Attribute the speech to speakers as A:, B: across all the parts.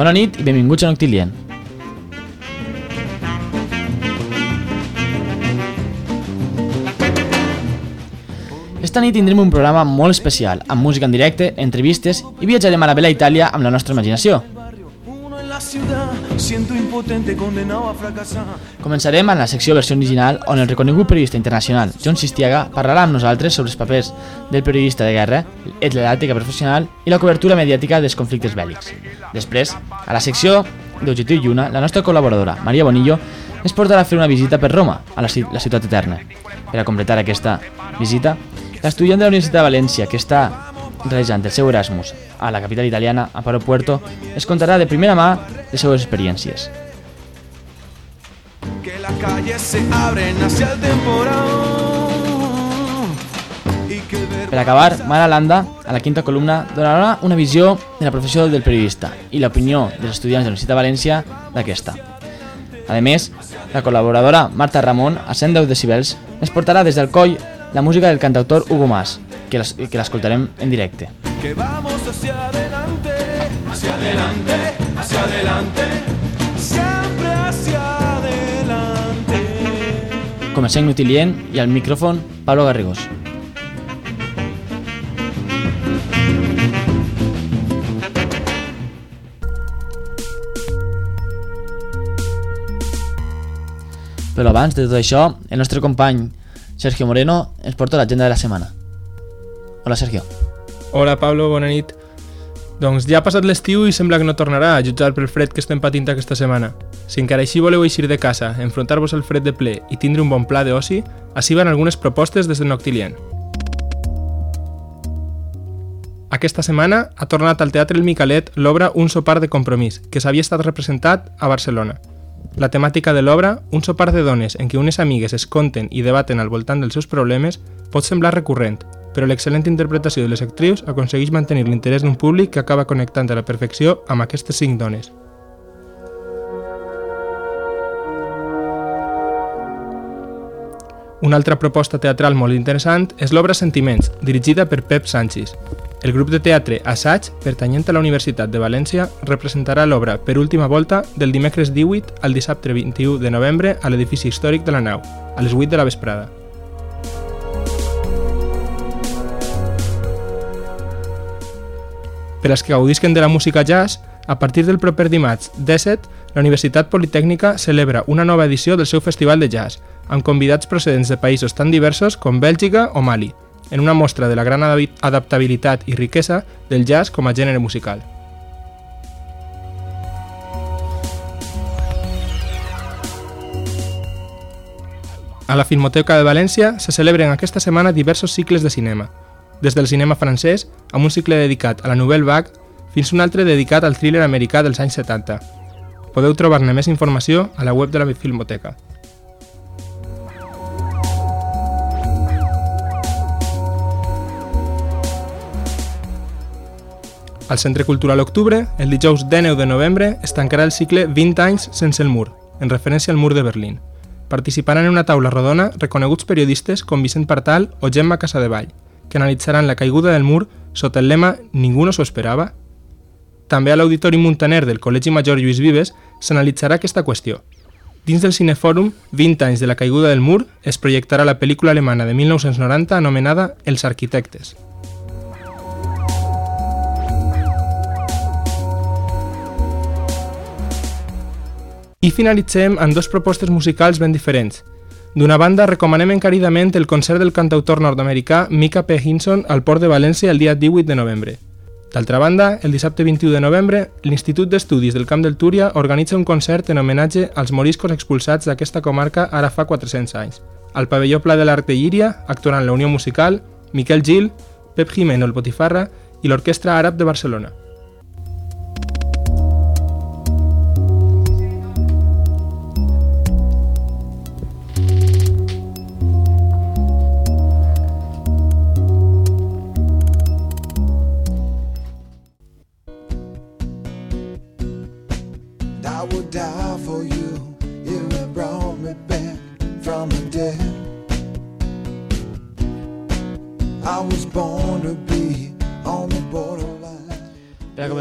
A: Bona nit i benvinguts a Noctilient. Esta nit tindrem un programa molt especial, amb música en directe, entrevistes i viatjarem a la bella Itàlia amb la nostra imaginació. Començarem amb la secció versió original on el reconegut periodista internacional John Sistiaga parlarà amb nosaltres sobre els papers del periodista de guerra, l'ètica professional i la cobertura mediàtica dels conflictes bèl·lics. Després, a la secció d'Objectiu Lluna, la nostra col·laboradora, Maria Bonillo, ens portarà a fer una visita per Roma, a la, la ciutat eterna. Per a completar aquesta visita, l'estudiant de la Universitat de València, que està realitzant el seu Erasmus a la capital italiana, a Paro Puerto, es contarà de primera mà les seues experiències. Que la calle se abren hacia el temporal per acabar, Mara Landa, a la quinta columna, donarà una visió de la professió del periodista i l'opinió dels estudiants de la Universitat de València d'aquesta. A més, la col·laboradora Marta Ramon, a 110 decibels, ens portarà des del coll la música del cantautor Hugo Mas, que l'escoltarem en directe. Que vamos hacia adelante, hacia adelante, hacia adelante, siempre hacia adelante. Comencem Nutilient i al micròfon Pablo Garrigós. Però abans de tot això, el nostre company Sergio Moreno ens porta l'agenda de la setmana. Hola, Sergio.
B: Hola, Pablo, bona nit. Doncs ja ha passat l'estiu i sembla que no tornarà, a jutjar pel fred que estem patint aquesta setmana. Si encara així voleu eixir de casa, enfrontar-vos al fred de ple i tindre un bon pla d'oci, així van algunes propostes des de Noctilient. Aquesta setmana ha tornat al Teatre El Micalet l'obra Un sopar de compromís, que s'havia estat representat a Barcelona. La temàtica de l'obra, un sopar de dones en què unes amigues es conten i debaten al voltant dels seus problemes, pot semblar recurrent, però l'excel·lent interpretació de les actrius aconsegueix mantenir l'interès d'un públic que acaba connectant a la perfecció amb aquestes cinc dones. Una altra proposta teatral molt interessant és l'obra Sentiments, dirigida per Pep Sánchez, el grup de teatre Assaig, pertanyent a la Universitat de València, representarà l'obra per última volta del dimecres 18 al dissabte 21 de novembre a l'edifici històric de la nau, a les 8 de la vesprada. Per als que gaudisquen de la música jazz, a partir del proper dimarts 17, la Universitat Politècnica celebra una nova edició del seu festival de jazz, amb convidats procedents de països tan diversos com Bèlgica o Mali, en una mostra de la gran adaptabilitat i riquesa del jazz com a gènere musical. A la Filmoteca de València se celebren aquesta setmana diversos cicles de cinema, des del cinema francès, amb un cicle dedicat a la Nouvelle Vague, fins un altre dedicat al thriller americà dels anys 70. Podeu trobar-ne més informació a la web de la Filmoteca. Al Centre Cultural Octubre, el dijous 19 de novembre, es tancarà el cicle 20 anys sense el mur, en referència al mur de Berlín. Participaran en una taula rodona reconeguts periodistes com Vicent Partal o Gemma Casadevall, que analitzaran la caiguda del mur sota el lema Ningú no s'ho esperava. També a l'Auditori Montaner del Col·legi Major Lluís Vives s'analitzarà aquesta qüestió. Dins del Cinefòrum 20 anys de la caiguda del mur es projectarà la pel·lícula alemana de 1990 anomenada Els arquitectes. I finalitzem amb dues propostes musicals ben diferents. D'una banda, recomanem encaridament el concert del cantautor nord-americà Mika P. Hinson al Port de València el dia 18 de novembre. D'altra banda, el dissabte 21 de novembre, l'Institut d'Estudis del Camp del Túria organitza un concert en homenatge als moriscos expulsats d'aquesta comarca ara fa 400 anys. Al pavelló Pla de l'Arc de Llíria actuaran la Unió Musical, Miquel Gil, Pep Jimeno el Botifarra i l'Orquestra Àrab de Barcelona.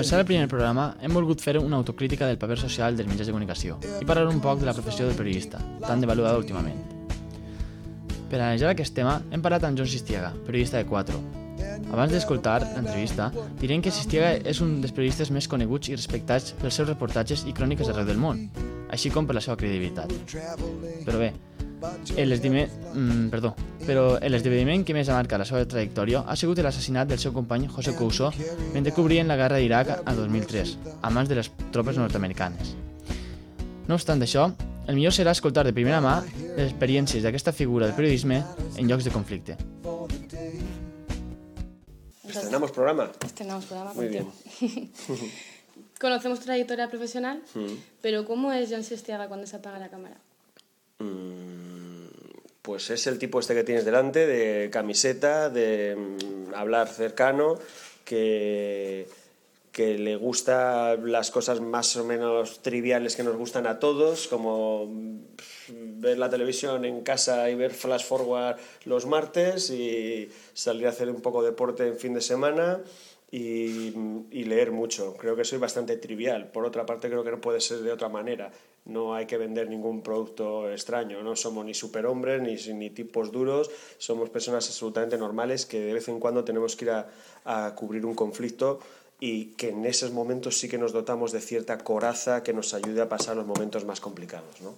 A: Començar el primer programa, hem volgut fer una autocrítica del paper social dels mitjans de comunicació i parlar un poc de la professió del periodista, tan devaluada últimament. Per analitzar aquest tema, hem parlat amb John Sistiega, periodista de 4. Abans d'escoltar l'entrevista, direm que Sistiega és un dels periodistes més coneguts i respectats pels seus reportatges i cròniques arreu del món, així com per la seva credibilitat. Però bé, mm, perdó, però l'esdeveniment que més ha marcat la seva trajectòria ha sigut l'assassinat del seu company José Couso mentre cobrien la guerra d'Iraq a 2003, a mans de les tropes nord-americanes. No obstant això, el millor serà escoltar de primera mà les experiències d'aquesta figura del periodisme en llocs de conflicte.
C: Estrenamos programa.
D: Estrenamos programa
C: Muy
D: contigo. Conocemos tu trayectoria profesional,
C: Mm.
D: pero ¿cómo es John Sestiaga cuando se apaga la cámara?
C: Mm, Pues es el tipo este que tienes delante, de camiseta, de mm, hablar cercano, que, que le gusta las cosas más o menos triviales que nos gustan a todos, como mm, ver la televisión en casa y ver Flash Forward los martes y salir a hacer un poco de deporte en fin de semana y, y leer mucho. Creo que soy bastante trivial. Por otra parte, creo que no puede ser de otra manera. No hay que vender ningún producto extraño. No somos ni superhombres ni, ni tipos duros. Somos personas absolutamente normales que de vez en cuando tenemos que ir a, a cubrir un conflicto y que en esos momentos sí que nos dotamos de cierta coraza que nos ayude a pasar los momentos más complicados. ¿no?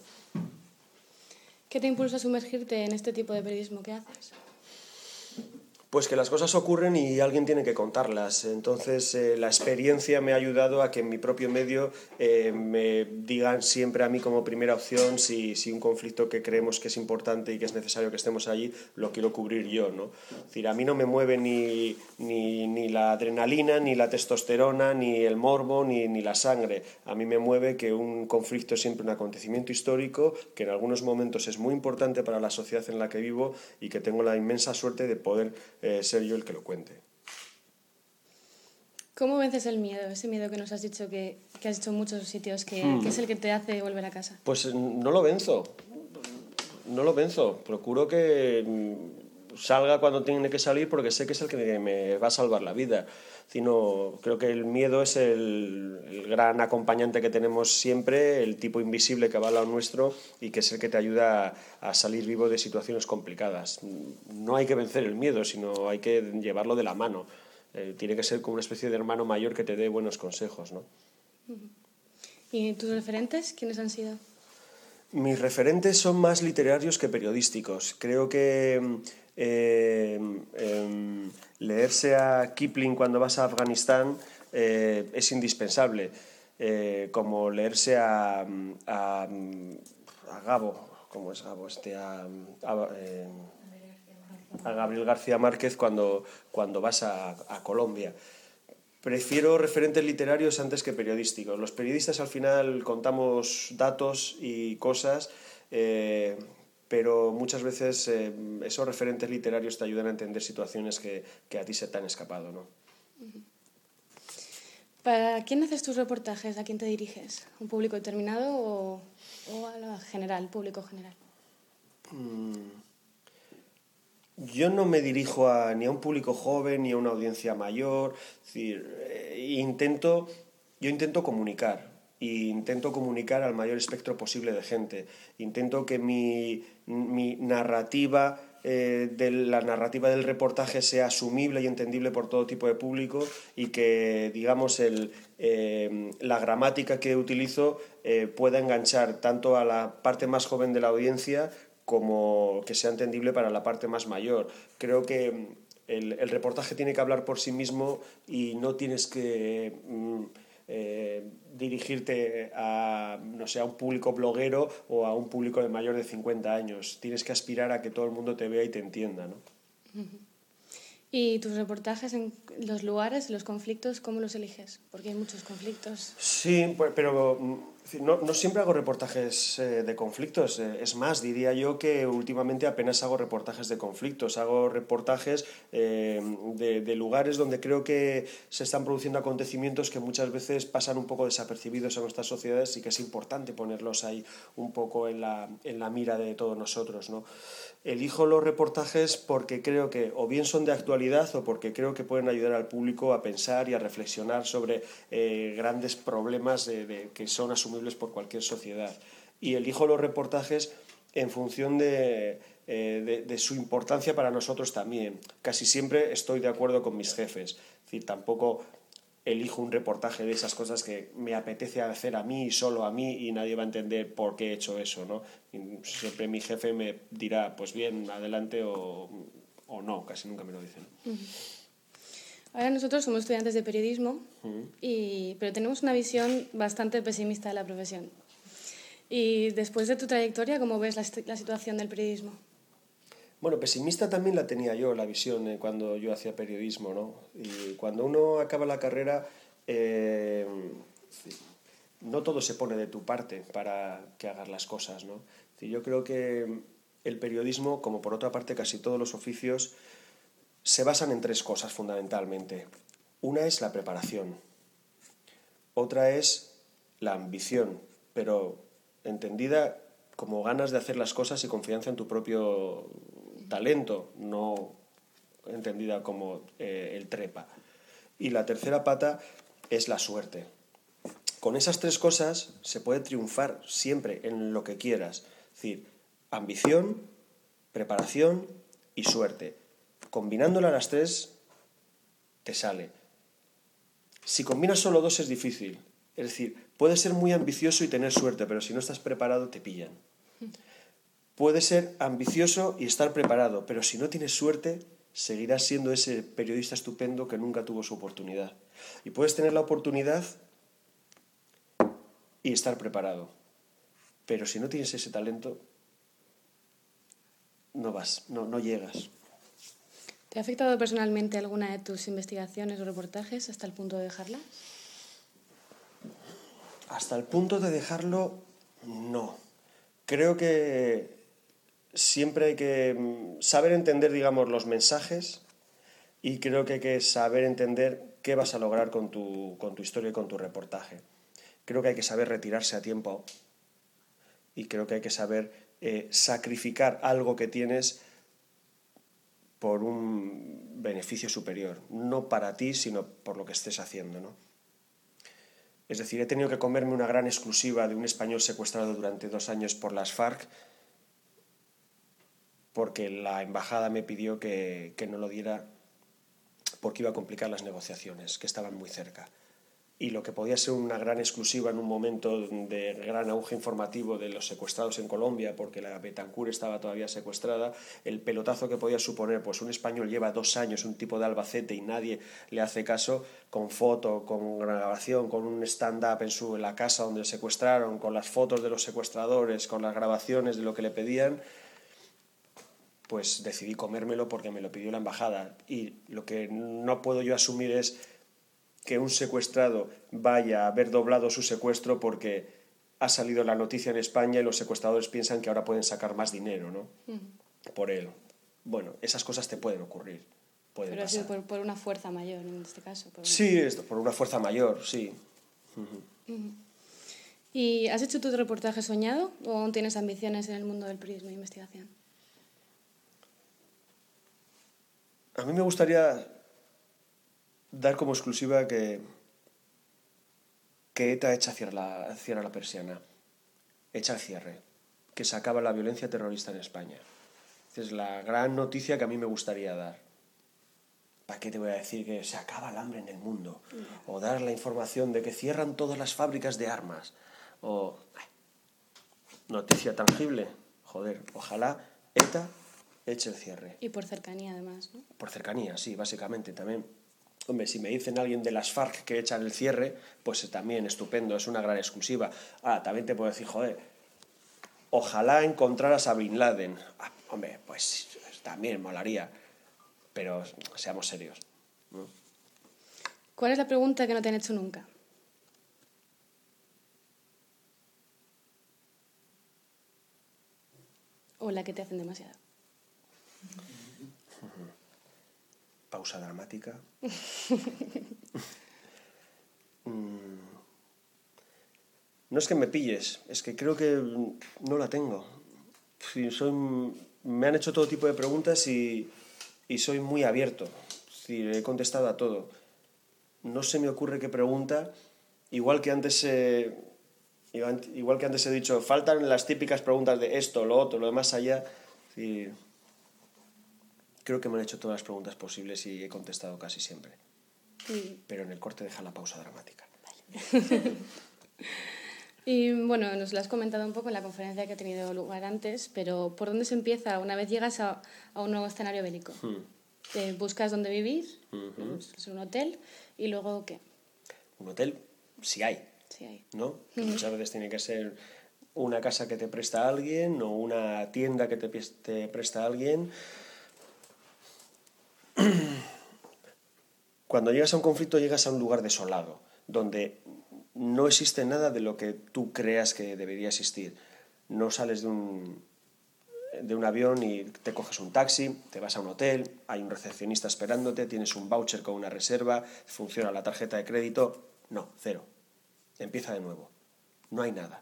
D: ¿Qué te impulsa a sumergirte en este tipo de periodismo que haces?
C: Pues que las cosas ocurren y alguien tiene que contarlas. Entonces, eh, la experiencia me ha ayudado a que en mi propio medio eh, me digan siempre a mí como primera opción si, si, un conflicto que creemos que es importante y que es necesario que estemos allí, lo quiero cubrir yo. ¿no? Es decir, a mí no me mueve ni, ni, ni la adrenalina, ni la testosterona, ni el morbo, ni, ni la sangre. A mí me mueve que un conflicto es siempre un acontecimiento histórico, que en algunos momentos es muy importante para la sociedad en la que vivo y que tengo la inmensa suerte de poder eh, ser yo el que lo cuente.
D: ¿Cómo vences el miedo? Ese miedo que nos has dicho que, que has hecho en muchos sitios, que, hmm. que, es el que te hace volver a casa.
C: Pues no lo venzo. No lo venzo. Procuro que salga cuando tiene que salir porque sé que es el que me va a salvar la vida. Sino, creo que el miedo es el, el, gran acompañante que tenemos siempre, el tipo invisible que va al lado nuestro y que es el que te ayuda a, a salir vivo de situaciones complicadas. No hay que vencer el miedo, sino hay que llevarlo de la mano. Eh, tiene que ser como una especie de hermano mayor que te dé buenos consejos. ¿no?
D: ¿Y tus referentes quiénes han sido?
C: Mis referentes son más literarios que periodísticos. Creo que eh, eh, leerse a Kipling cuando vas a Afganistán eh, es indispensable, eh, como leerse a, a, Gabo, ¿cómo es Gabo? Este, a, a Gabriel García Márquez cuando, cuando vas a, Colombia. Prefiero referentes literarios antes que periodísticos. Los periodistas al final contamos datos y cosas, pero muchas veces eh, esos referentes literarios te ayudan a entender situaciones que, que a ti se te han escapado. ¿no?
D: ¿Para quién haces tus reportajes? ¿A quién te diriges? ¿Un público determinado o, o a la general, público general?
C: Mm. Yo no me dirijo a, ni a un público joven ni a una audiencia mayor. Es decir, eh, intento, yo intento comunicar intento comunicar al mayor espectro posible de gente. Intento que mi, narrativa, eh, de la narrativa del reportaje sea asumible y entendible por todo tipo de público y que, digamos, el, eh, la gramática que utilizo eh, pueda enganchar tanto a la parte más joven de la audiencia como que sea entendible para la parte más mayor. Creo que el, el reportaje tiene que hablar por sí mismo y no tienes que mm, eh, dirigirte a, no sé, a un público bloguero o a un público de mayor de 50 años. Tienes que aspirar a que todo el mundo te vea y te entienda. ¿no?
D: ¿Y tus reportajes en los lugares, los conflictos, cómo los eliges? Porque hay muchos conflictos.
C: Sí, pero no, no, siempre hago reportajes eh, de conflictos. Eh, es más, diría yo que últimamente apenas hago reportajes de conflictos. Hago reportajes eh, de, de, lugares donde creo que se están produciendo acontecimientos que muchas veces pasan un poco desapercibidos en nuestras sociedades y que es importante ponerlos ahí un poco en la, en la mira de todos nosotros. ¿no? Elijo los reportajes porque creo que o bien son de actualidad o porque creo que pueden ayudar al público a pensar y a reflexionar sobre grandes problemas de, de, que son asumidos por cualquier sociedad. Y elijo los reportajes en función eh, de, de, su importancia para nosotros también. Casi siempre estoy de acuerdo con mis jefes. Es decir, tampoco elijo un reportaje de esas cosas que me apetece hacer a mí y solo a mí y nadie va a entender por qué he hecho eso. ¿no? siempre mi jefe me dirá, pues bien, adelante o, o no, casi nunca me lo dicen.
D: Ahora nosotros somos estudiantes de periodismo, y, pero tenemos una visión bastante pesimista de la profesión. Y después de tu trayectoria, ¿cómo ves la, la situación del periodismo?
C: Bueno, pesimista también la tenía yo, la visión, eh, cuando yo hacía periodismo, ¿no? Y cuando uno acaba la carrera, eh, no todo se pone de tu parte para que hagas las cosas, ¿no? Yo creo que el periodismo, como por otra parte casi todos los oficios, se basan en tres cosas fundamentalmente. Una es la preparación, otra es la ambición, pero entendida como ganas de hacer las cosas y confianza en tu propio talento, no entendida como eh, el trepa. Y la tercera pata es la suerte. Con esas tres cosas se puede triunfar siempre en lo que quieras. Es decir, ambición, preparación y suerte. Combinándola las tres, te sale. Si combinas solo dos es difícil. Es decir, puedes ser muy ambicioso y tener suerte, pero si no estás preparado te pillan. Puedes ser ambicioso y estar preparado, pero si no tienes suerte, seguirás siendo ese periodista estupendo que nunca tuvo su oportunidad. Y puedes tener la oportunidad y estar preparado. Pero si no tienes ese talento, no vas, no, no llegas.
D: ¿Te ha afectado personalmente alguna de tus investigaciones o reportajes hasta el punto de dejarlas?
C: Hasta el punto de dejarlo, no. Creo que siempre hay que mm, saber entender, digamos, los mensajes y creo que hay que saber entender qué vas a lograr con tu, con tu historia y con tu reportaje. Creo que hay que saber retirarse a tiempo y creo que hay que saber eh, sacrificar algo que tienes por un beneficio superior, no para ti, sino por lo que estés haciendo. ¿no? Es decir, he tenido que comerme una gran exclusiva de un español secuestrado durante dos años por las FARC porque la embajada me pidió que, que no lo diera porque iba a complicar las negociaciones, que estaban muy cerca y lo que podía ser una gran exclusiva en un momento de gran auge informativo de los secuestrados en Colombia, porque la Betancourt estaba todavía secuestrada, el pelotazo que podía suponer, pues un español lleva dos años, un tipo de Albacete y nadie le hace caso, con foto, con grabación, con un stand-up en, la casa donde secuestraron, con las fotos de los secuestradores, con las grabaciones de lo que le pedían, pues decidí comérmelo porque me lo pidió la embajada. Y lo que no puedo yo asumir es que un secuestrado vaya a haber doblado su secuestro porque ha salido la noticia en España y los secuestradores piensan que ahora pueden sacar más dinero, ¿no? Por él. Bueno, esas cosas te pueden ocurrir.
D: Pero ha sido por, una fuerza mayor en este caso.
C: Sí, esto, por una fuerza mayor, sí.
D: ¿Y has hecho tu reportaje soñado o aún tienes ambiciones en el mundo del periodismo e investigación?
C: A mí me gustaría dar como exclusiva que, que ETA echa cierra la, cierra la persiana, echa el cierre, que se acaba la violencia terrorista en España. Es la gran noticia que a mí me gustaría dar. ¿Para qué te voy a decir que se acaba el hambre en el mundo? O dar la información de que cierran todas las fábricas de armas. O noticia tangible. Joder, ojalá ETA eche el cierre.
D: Y por cercanía además, ¿no?
C: Por cercanía, sí, básicamente también. Hombre, si me dicen alguien de las FARC que echan el cierre, pues también estupendo, es una gran exclusiva. Ah, también te puedo decir, joder, ojalá encontraras a Bin Laden. Ah, hombre, pues también molaría, pero seamos serios.
D: ¿Cuál es la pregunta que no te han hecho nunca? ¿O la que te hacen demasiado?
C: Pausa dramática. Mm. No es que me pilles, es que creo que no la tengo. Soy, me han hecho todo tipo de preguntas y, y soy muy abierto. Sí, he contestado a todo. No se me ocurre qué pregunta, igual que antes eh, igual, que antes he dicho, faltan las típicas preguntas de esto, lo otro, lo demás allá. Sí, creo que me han hecho todas las preguntas posibles y he contestado casi siempre.
D: Y,
C: Pero en el corte deja la pausa dramática.
D: y, bueno, nos lo has comentado un poco en la conferencia que ha tenido lugar antes, pero ¿por dónde se empieza una vez llegas a, a un nuevo escenario bélico?
C: Hmm.
D: Te buscas dónde vivir, pues, es un hotel, y luego ¿qué?
C: Un hotel, si hay,
D: Sí, hay.
C: ¿no? Que muchas veces tiene que ser una casa que te presta alguien o una tienda que te, te presta alguien. Cuando llegas a un conflicto llegas a un lugar desolado, donde no existe nada de lo que tú creas que debería existir. No sales de un, de un avión y te coges un taxi, te vas a un hotel, hay un recepcionista esperándote, tienes un voucher con una reserva, funciona la tarjeta de crédito. No, cero. Empieza de nuevo. No hay nada.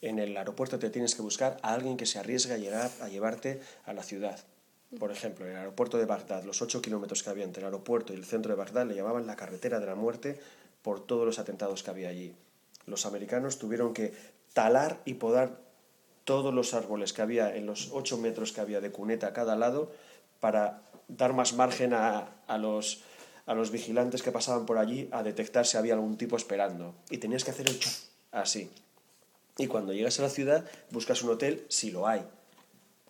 C: En el aeropuerto te tienes que buscar a alguien que se arriesgue a a llevarte a la ciudad. Por ejemplo, en el aeropuerto de Bagdad, los 8 kilómetros que había entre el aeropuerto y el centro de Bagdad le llamaban la carretera de la muerte por todos los atentados que había allí. Los americanos tuvieron que talar y podar todos los árboles que había en los 8 metros que había de cuneta a cada lado para dar más margen a, a los, a los vigilantes que pasaban por allí a detectar si había algún tipo esperando. Y tenías que hacer el chuf, así. Y cuando llegas a la ciudad, buscas un hotel, si lo hay,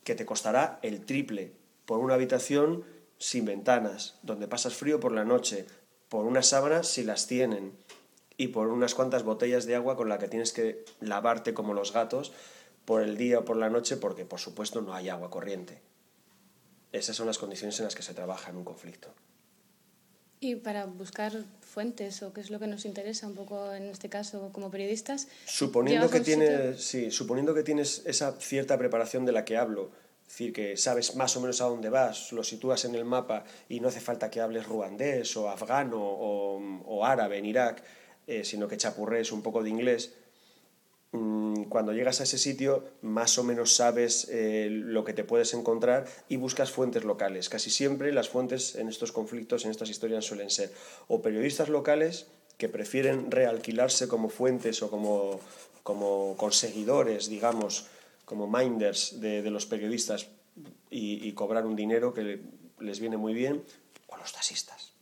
C: que te costará el triple por una habitación sin ventanas, donde pasas frío por la noche, por unas sábanas si las tienen, y por unas cuantas botellas de agua con la que tienes que lavarte como los gatos por el día o por la noche, porque por supuesto no hay agua corriente. Esas son las condiciones en las que se trabaja en un conflicto.
D: Y para buscar fuentes, o qué es lo que nos interesa un poco en este caso como periodistas,
C: Suponiendo que, tienes, sí, suponiendo que tienes esa cierta preparación de la que hablo, es decir, que sabes más o menos a dónde vas, lo sitúas en el mapa y no hace falta que hables ruandés o afgano o, árabe en Irak, eh, sino que chapurrees un poco de inglés, mm, cuando llegas a ese sitio más o menos sabes eh, lo que te puedes encontrar y buscas fuentes locales. Casi siempre las fuentes en estos conflictos, en estas historias suelen ser o periodistas locales que prefieren realquilarse como fuentes o como, como conseguidores, digamos, como minders de, de los periodistas y, y cobrar un dinero que le- les viene muy bien, o los taxistas.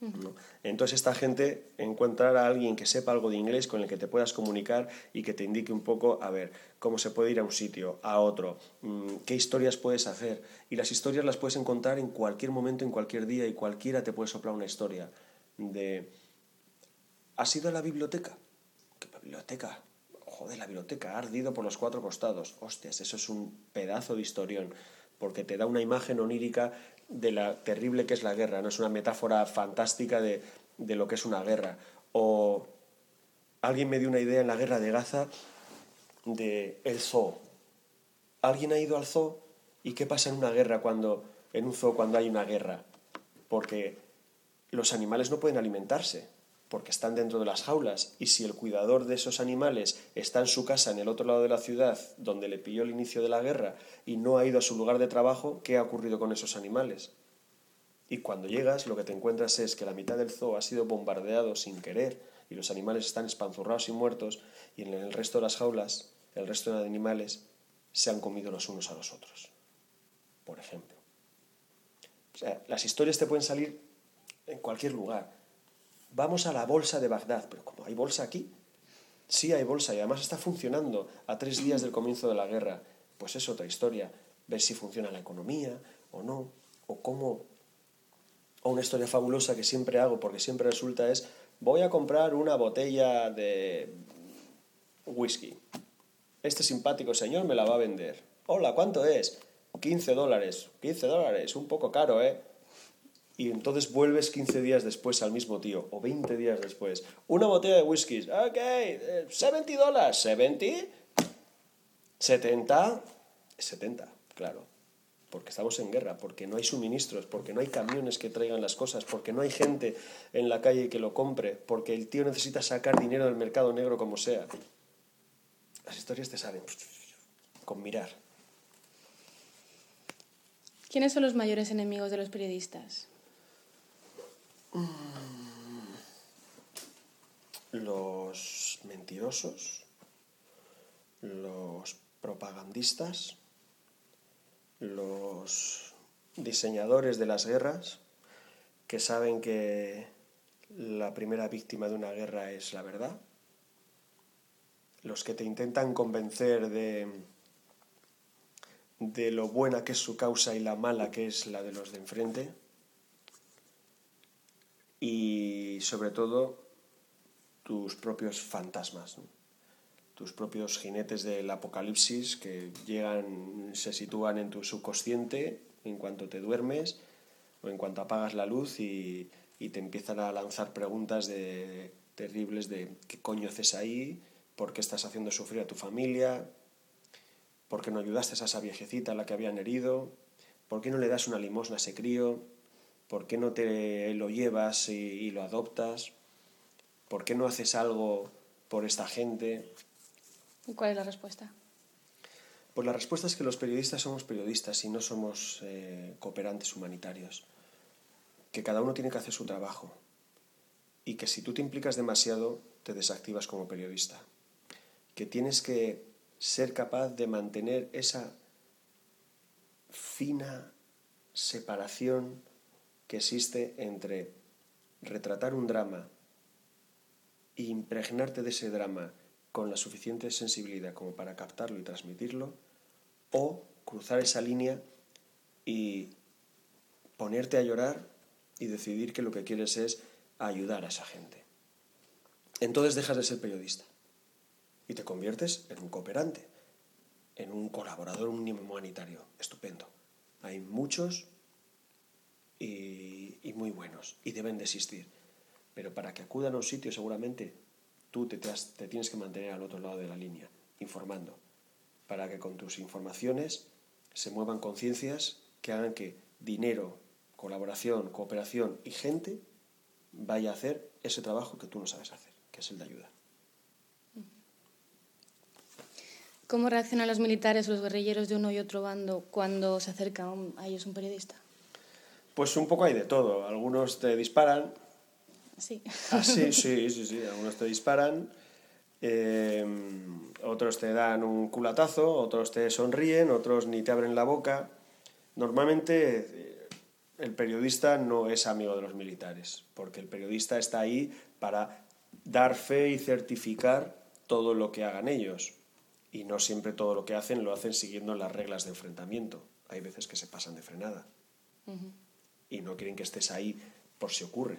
C: ¿no? Entonces esta gente encontrar a alguien que sepa algo de inglés con el que te puedas comunicar y que te indique un poco, a ver, cómo se puede ir a un sitio, a otro, mm, qué historias puedes hacer. Y las historias las puedes encontrar en cualquier momento, en cualquier día y cualquiera te puede soplar una historia de... ¿Has ido a la biblioteca? ¿Qué biblioteca? Joder, la biblioteca ha ardido por los cuatro costados. Hostias, eso es un pedazo de historión, porque te da una imagen onírica de la terrible que es la guerra, no es una metáfora fantástica de, de lo que es una guerra. O alguien me dio una idea en la guerra de Gaza de el zoo. ¿Alguien ha ido al zoo? ¿Y qué pasa en una guerra cuando en un zoo cuando hay una guerra? Porque los animales no pueden alimentarse porque están dentro de las jaulas y si el cuidador de esos animales está en su casa en el otro lado de la ciudad donde le pilló el inicio de la guerra y no ha ido a su lugar de trabajo, ¿qué ha ocurrido con esos animales? Y cuando llegas lo que te encuentras es que la mitad del zoo ha sido bombardeado sin querer y los animales están espanzurrados y muertos y en el resto de las jaulas el resto de animales se han comido los unos a los otros, por ejemplo. O sea, las historias te pueden salir en cualquier lugar. Vamos a la bolsa de Bagdad, pero como hay bolsa aquí, sí hay bolsa y además está funcionando a tres días del comienzo de la guerra, pues es otra historia. Ver si funciona la economía o no, o cómo. O una historia fabulosa que siempre hago, porque siempre resulta es, voy a comprar una botella de whisky. Este simpático señor me la va a vender. Hola, ¿cuánto es? 15 dólares. 15 dólares, un poco caro, ¿eh? Y entonces vuelves 15 días después al mismo tío, o 20 días después. Una botella de whisky, ok, eh, 70 dólares, 70, 70, 70, claro. Porque estamos en guerra, porque no hay suministros, porque no hay camiones que traigan las cosas, porque no hay gente en la calle que lo compre, porque el tío necesita sacar dinero del mercado negro como sea. Las historias te salen con mirar.
D: ¿Quiénes son los mayores enemigos de los periodistas?
C: Los mentirosos, los propagandistas, los diseñadores de las guerras, que saben que la primera víctima de una guerra es la verdad, los que te intentan convencer de, de lo buena que es su causa y la mala que es la de los de enfrente, y sobre todo tus propios fantasmas, tus propios jinetes del apocalipsis que llegan, se sitúan en tu subconsciente en cuanto te duermes o en cuanto apagas la luz y, y te empiezan a lanzar preguntas de, terribles de qué coño haces ahí, por qué estás haciendo sufrir a tu familia, por qué no ayudaste a esa viejecita a la que habían herido, por qué no le das una limosna a ese crío, por qué no te lo llevas y, y lo adoptas, por qué no haces algo por esta gente.
D: ¿Y cuál es la respuesta?
C: Pues la respuesta es que los periodistas somos periodistas y no somos eh, cooperantes humanitarios. Que cada uno tiene que hacer su trabajo. Y que si tú te implicas demasiado, te desactivas como periodista. Que tienes que ser capaz de mantener esa fina separación que existe entre retratar un drama e impregnarte de ese drama con la suficiente sensibilidad como para captarlo y transmitirlo, o cruzar esa línea y ponerte a llorar y decidir que lo que quieres es ayudar a esa gente. Entonces dejas de ser periodista y te conviertes en un cooperante, en un colaborador humanitario. Estupendo. Hay muchos y, muy buenos y deben de existir. Pero para que acudan a un sitio seguramente tú te, tienes que mantener al otro lado de la línea, informando, para que con tus informaciones se muevan conciencias que hagan que dinero, colaboración, cooperación y gente vaya a hacer ese trabajo que tú no sabes hacer, que es el de ayudar.
D: ¿Cómo reaccionan los militares o los guerrilleros de uno y otro bando cuando se acerca a ellos un periodista?
C: Pues un poco hay de todo. Algunos te disparan.
D: Sí.
C: Ah, sí, sí, sí, sí. Algunos te disparan. Eh, otros te dan un culatazo, otros te sonríen, otros ni te abren la boca. Normalmente eh, el periodista no es amigo de los militares, porque el periodista está ahí para dar fe y certificar todo lo que hagan ellos. Y no siempre todo lo que hacen lo hacen siguiendo las reglas de enfrentamiento. Hay veces que se pasan de frenada. Uh -huh. Y no quieren que estés ahí por si ocurre.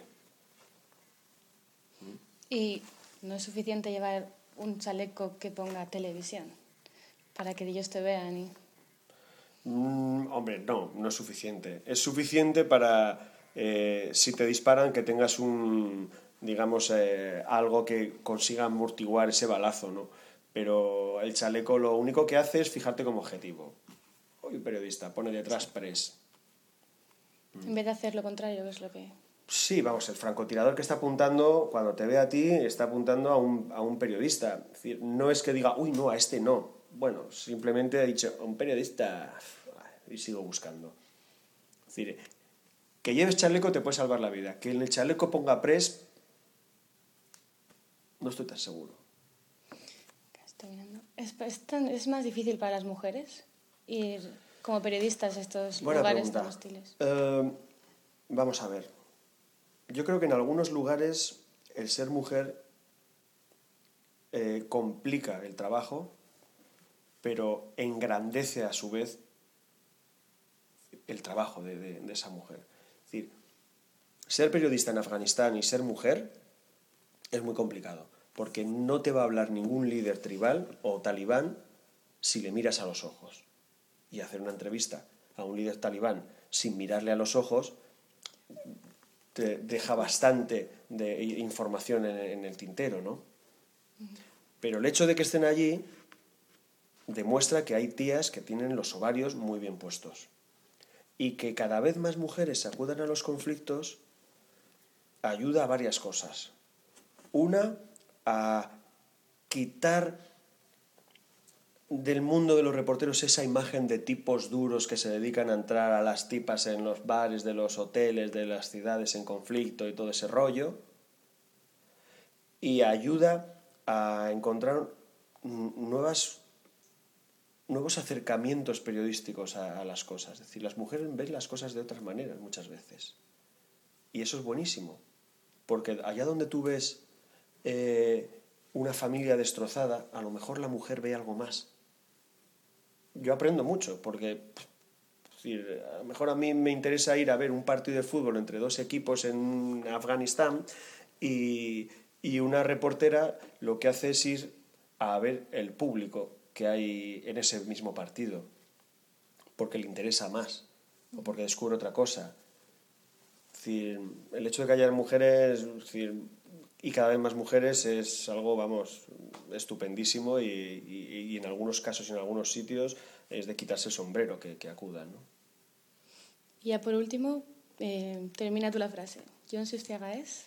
D: Y no es suficiente llevar un chaleco que ponga televisión para que ellos te vean y...
C: Mm, hombre, no, no es suficiente. Es suficiente para, eh, si te disparan, que tengas un, digamos, eh, algo que consiga amortiguar ese balazo, ¿no? Pero el chaleco lo único que hace es fijarte como objetivo. Hoy periodista pone detrás press.
D: En vez de hacer lo contrario, que es lo que...
C: Sí, vamos, el francotirador que está apuntando, cuando te ve a ti, está apuntando a un, a un periodista. Es decir, no es que diga, uy, no, a este no. Bueno, simplemente ha dicho, un periodista, y sigo buscando. Es decir, que lleves chaleco te puede salvar la vida. Que en el chaleco ponga press, no estoy tan seguro.
D: ¿Es, es, tan, ¿Es más difícil para las mujeres ir como periodistas estos
C: Buena
D: lugares
C: pregunta.
D: tan hostiles?
C: Eh, vamos a ver. Yo creo que en algunos lugares el ser mujer eh, complica el trabajo, pero engrandece a su vez el trabajo de, de, de, esa mujer. Es decir, ser periodista en Afganistán y ser mujer es muy complicado, porque no te va a hablar ningún líder tribal o talibán si le miras a los ojos. Y hacer una entrevista a un líder talibán sin mirarle a los ojos te deja bastante de información en, en el tintero, ¿no? Pero el hecho de que estén allí demuestra que hay tías que tienen los ovarios muy bien puestos. Y que cada vez más mujeres acudan a los conflictos ayuda a varias cosas. Una, a quitar del mundo de los reporteros esa imagen de tipos duros que se dedican a entrar a las tipas en los bares de los hoteles de las ciudades en conflicto y todo ese rollo. Y ayuda a encontrar nuevas, nuevos acercamientos periodísticos a, las cosas. Es decir, las mujeres ven las cosas de otras maneras muchas veces. Y eso es buenísimo. Porque allá donde tú ves eh, una familia destrozada, a lo mejor la mujer ve algo más yo aprendo mucho, porque a lo mejor a mí me interesa ir a ver un partido de fútbol entre dos equipos en Afganistán y, y una reportera lo que hace es ir a ver el público que hay en ese mismo partido, porque le interesa más o porque descubre otra cosa. el hecho de que haya mujeres, y cada vez más mujeres es algo, vamos, estupendísimo y, en algunos casos y en algunos sitios es de quitarse el sombrero que, que acudan. ¿no?
D: Y ya por último, eh, termina tú la frase. John Sustiaga es...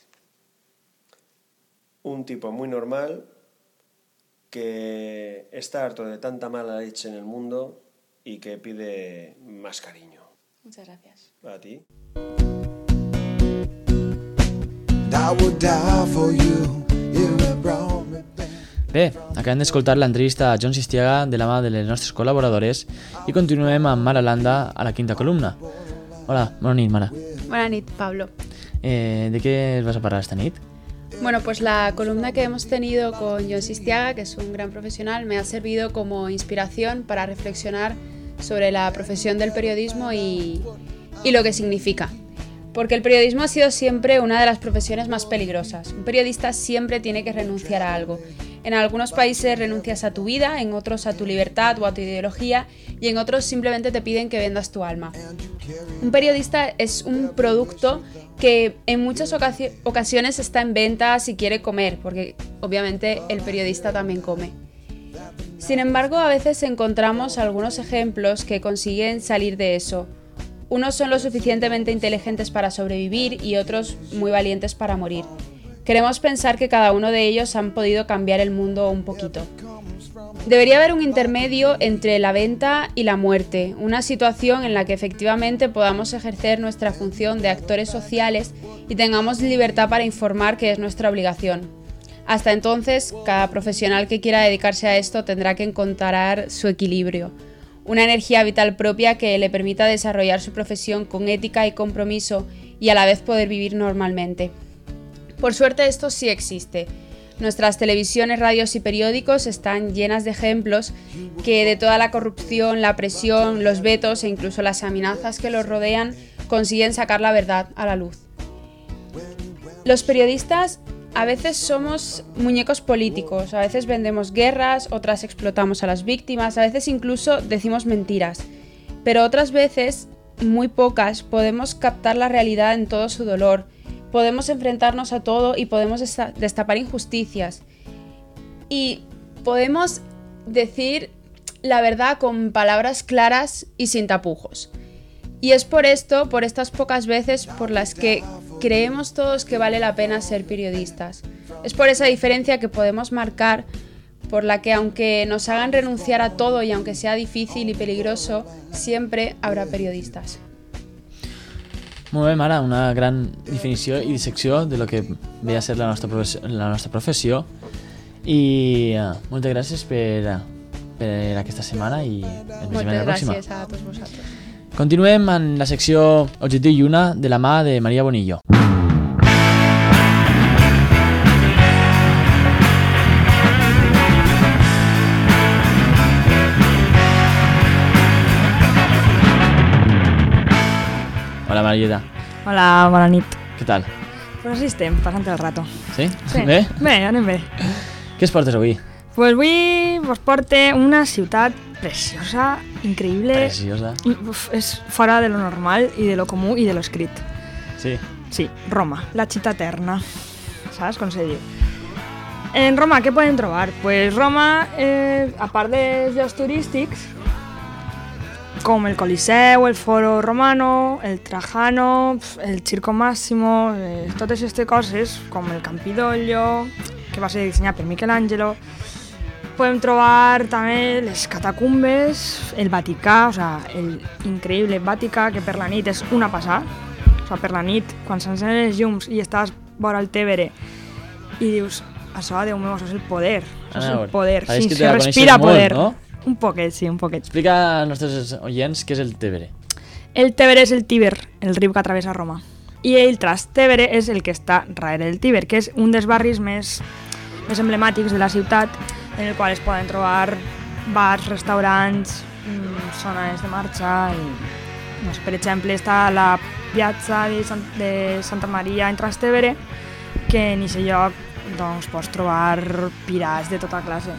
C: Un tipo muy normal que está harto de tanta mala leche en el mundo y que pide más cariño.
D: Muchas gracias.
C: A ti.
A: Bé, acabem d'escoltar l'entrevista a John Sistiaga de la mà dels nostres col·laboradores i continuem amb Mara Landa a la quinta columna. Hola, bona nit, Mara.
E: Bona nit, Pablo.
A: Eh, ¿De qué vas a parlar esta nit?
E: Bueno, pues la columna que hemos tenido con John Sistiaga, que es un gran profesional, me ha servido como inspiración para reflexionar sobre la profesión del periodismo y, y lo que significa porque el periodismo ha sido siempre una de las profesiones más peligrosas. Un periodista siempre tiene que renunciar a algo. En algunos países renuncias a tu vida, en otros a tu libertad o a tu ideología y en otros simplemente te piden que vendas tu alma. Un periodista es un producto que en muchas ocasiones está en venta si quiere comer, porque obviamente el periodista también come. Sin embargo, a veces encontramos algunos ejemplos que consiguen salir de eso unos son lo suficientemente inteligentes para sobrevivir y otros muy valientes para morir. Queremos pensar que cada uno de ellos han podido cambiar el mundo un poquito. Debería haber un intermedio entre la venta y la muerte, una situación en la que efectivamente podamos ejercer nuestra función de actores sociales y tengamos libertad para informar que es nuestra obligación. Hasta entonces, cada profesional que quiera dedicarse a esto tendrá que encontrar su equilibrio una energía vital propia que le permita desarrollar su profesión con ética y compromiso y a la vez poder vivir normalmente. Por suerte esto sí existe. Nuestras televisiones, radios y periódicos están llenas de ejemplos que de toda la corrupción, la presión, los vetos e incluso las amenazas que los rodean consiguen sacar la verdad a la luz. Los periodistas a veces somos muñecos políticos, a veces vendemos guerras, otras explotamos a las víctimas, a veces incluso decimos mentiras. Pero otras veces, muy pocas, podemos captar la realidad en todo su dolor, podemos enfrentarnos a todo y podemos destapar injusticias. Y podemos decir la verdad con palabras claras y sin tapujos. Y es por esto, por estas pocas veces por las que creemos todos que vale la pena ser periodistas. Es por esa diferencia que podemos marcar, por la que aunque nos hagan renunciar a todo y aunque sea difícil y peligroso, siempre habrá periodistas.
A: Muy bien, Mara, una gran definición y disección de lo que ve a ser la nuestra, la nuestra profesión. Y uh, muchas gracias por, por esta semana y
E: el mes de la próxima. Gràcies a tots vosaltres.
A: Continuem en la secció Objectiu Lluna de la mà de Maria Bonillo. Hola Marieta.
F: Hola, bona nit.
A: Què tal?
F: Pues així estem, passant el rato.
A: Sí?
F: sí.
A: Bé?
F: Bé, anem bé.
A: Què es portes avui?
F: Pues avui vos porte una ciutat preciosa, increïble.
A: Preciosa.
F: Uf, és fora de lo normal i de lo comú i de lo escrit.
A: Sí.
F: Sí, Roma, la città eterna. Saps com se diu? En Roma, què podem trobar? Pues Roma, eh, a part dels llocs turístics, com el Coliseu, el Foro Romano, el Trajano, el Circo Massimo, eh, totes aquestes coses, com el Campidoglio, que va ser dissenyat per Michelangelo. Podem trobar també les catacumbes, el Vaticà, o sigui, el increïble Vaticà, que per la nit és una passada. O sigui, per la nit, quan s'encenen les llums i estàs vora el Tevere i dius, això, Déu meu, això és el poder, això és el poder, sí,
A: que te
F: se respira
A: molt,
F: poder.
A: no?
F: Un poquet, sí, un poquet.
A: Explica als nostres oients què és el Tevere.
F: El Tevere és el Tíber, el riu que travessa Roma. I el Trastevere és el que està darrere del Tíber, que és un dels barris més, més emblemàtics de la ciutat, en el qual es poden trobar bars, restaurants, mm, zones de marxa i... Doncs, per exemple, està la piazza de, Sant de Santa Maria en Trastevere, que en aquest lloc doncs, pots trobar pirats de tota classe.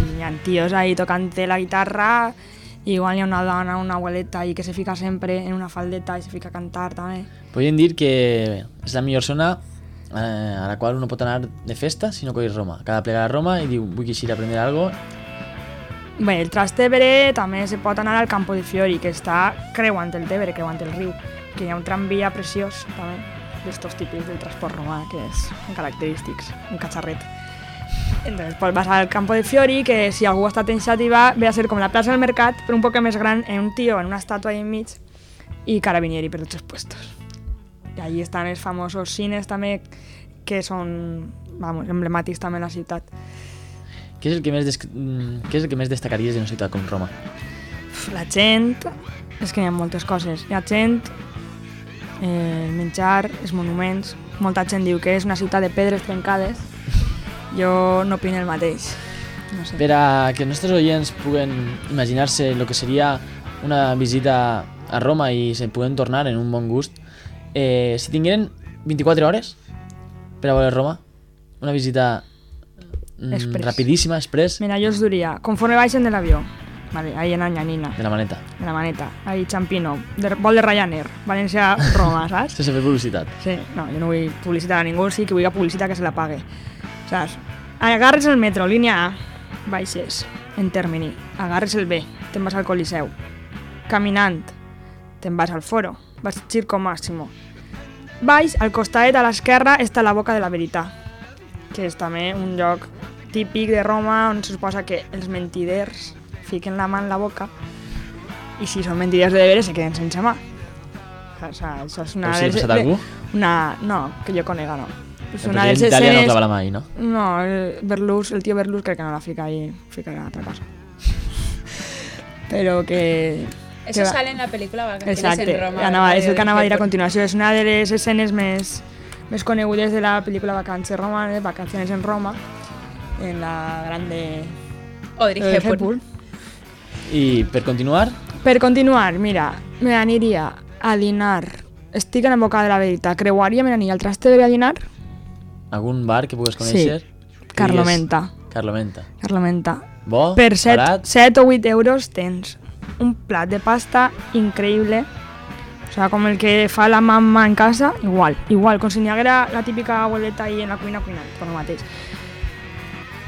F: I hi ha tios ahí tocant la guitarra, i igual hi ha una dona, una abueleta ahí que se fica sempre en una faldeta i se fica a cantar també.
A: Podríem dir que és la millor zona eh, a la qual uno pot anar de festa si no coneix Roma. Cada plegar a Roma i diu, vull eixir a aprendre algo.
F: Bé, el Trastevere també se pot anar al Campo de Fiori, que està creuant el Tevere, creuant el riu, que hi ha un tramvia preciós també, d'estos típics del transport romà, que és en característics, un catxarret. Entonces, pues vas al Campo de Fiori, que si algú està tensat i va, ve a ser com la plaça del mercat, però un poc més gran, en un tio, en una estàtua ahí enmig, i carabinieri per tots els puestos. I allí estan els famosos cines també, que són vamos, emblemàtics també la ciutat.
A: Què és el que més, des... mm, què és el que més destacaries d'una ciutat com Roma?
F: La gent, és que hi ha moltes coses. Hi ha gent, eh, el menjar, els monuments, molta gent diu que és una ciutat de pedres trencades. Jo no opino el mateix. No sé.
A: Per a que els nostres oients puguen imaginar-se el que seria una visita a Roma i se puguen tornar en un bon gust, eh, si tingueren 24 hores per a veure Roma, una visita mm,
F: Express.
A: rapidíssima, express,
F: Mira, jo us diria, conforme baixen de l'avió, vale, ahí en Añanina,
A: de la maneta,
F: en la maneta, ahí Champino, de, vol de Ryanair, València, Roma, saps?
A: sense fer publicitat.
F: Sí, no, jo no vull publicitat a ningú, sí que vull publicitat que se la pague. Saps? Agarres el metro, línia A, baixes, en termini. Agarres el B, te'n vas al Coliseu. Caminant, te'n vas al Foro, al Circo Máximo. Baix, al costadet a l'esquerra està la Boca de la Veritat, que és també un lloc típic de Roma on se suposa que els mentiders fiquen la mà en la boca i si són mentiders de veres se queden sense mà. O sigui, això és una...
A: Però si algú?
F: una... No, que jo conega, no. És una de les
A: d'Itàlia no
F: escenes...
A: clava la mà ahí, no?
F: No, el Berlus, el tío Berlus crec que no la fica ahí, fica en otra cosa. Pero que...
E: Eso
F: que va-
E: sale en la película Vacaciones
F: Exacte,
E: en Roma.
F: anava,
E: de
F: és el que anava a dir a continuació. És una de les escenes més, més conegudes de la pel·lícula Vacances Roma, eh, Vacaciones en Roma, en la grande
E: Audrey Hepburn.
F: Hepburn.
A: I per continuar,
F: Per continuar, mira, me aniria a dinar. Estic en la boca de la veritat. Creuaria, me n'aniria al Trastevere a dinar.
A: algun bar que pugues
F: Sí,
A: conèixer? Que
F: Carlomenta.
A: Carlomenta.
F: Carlomenta.
A: Bo,
F: Per 7,
A: barat,
F: 7 o 8 euros tens un plat de pasta increïble. O sea, com el que fa la mamma en casa, igual, igual, com si n'hi haguera la típica abueleta ahí en la cuina cuinant, per el mateix.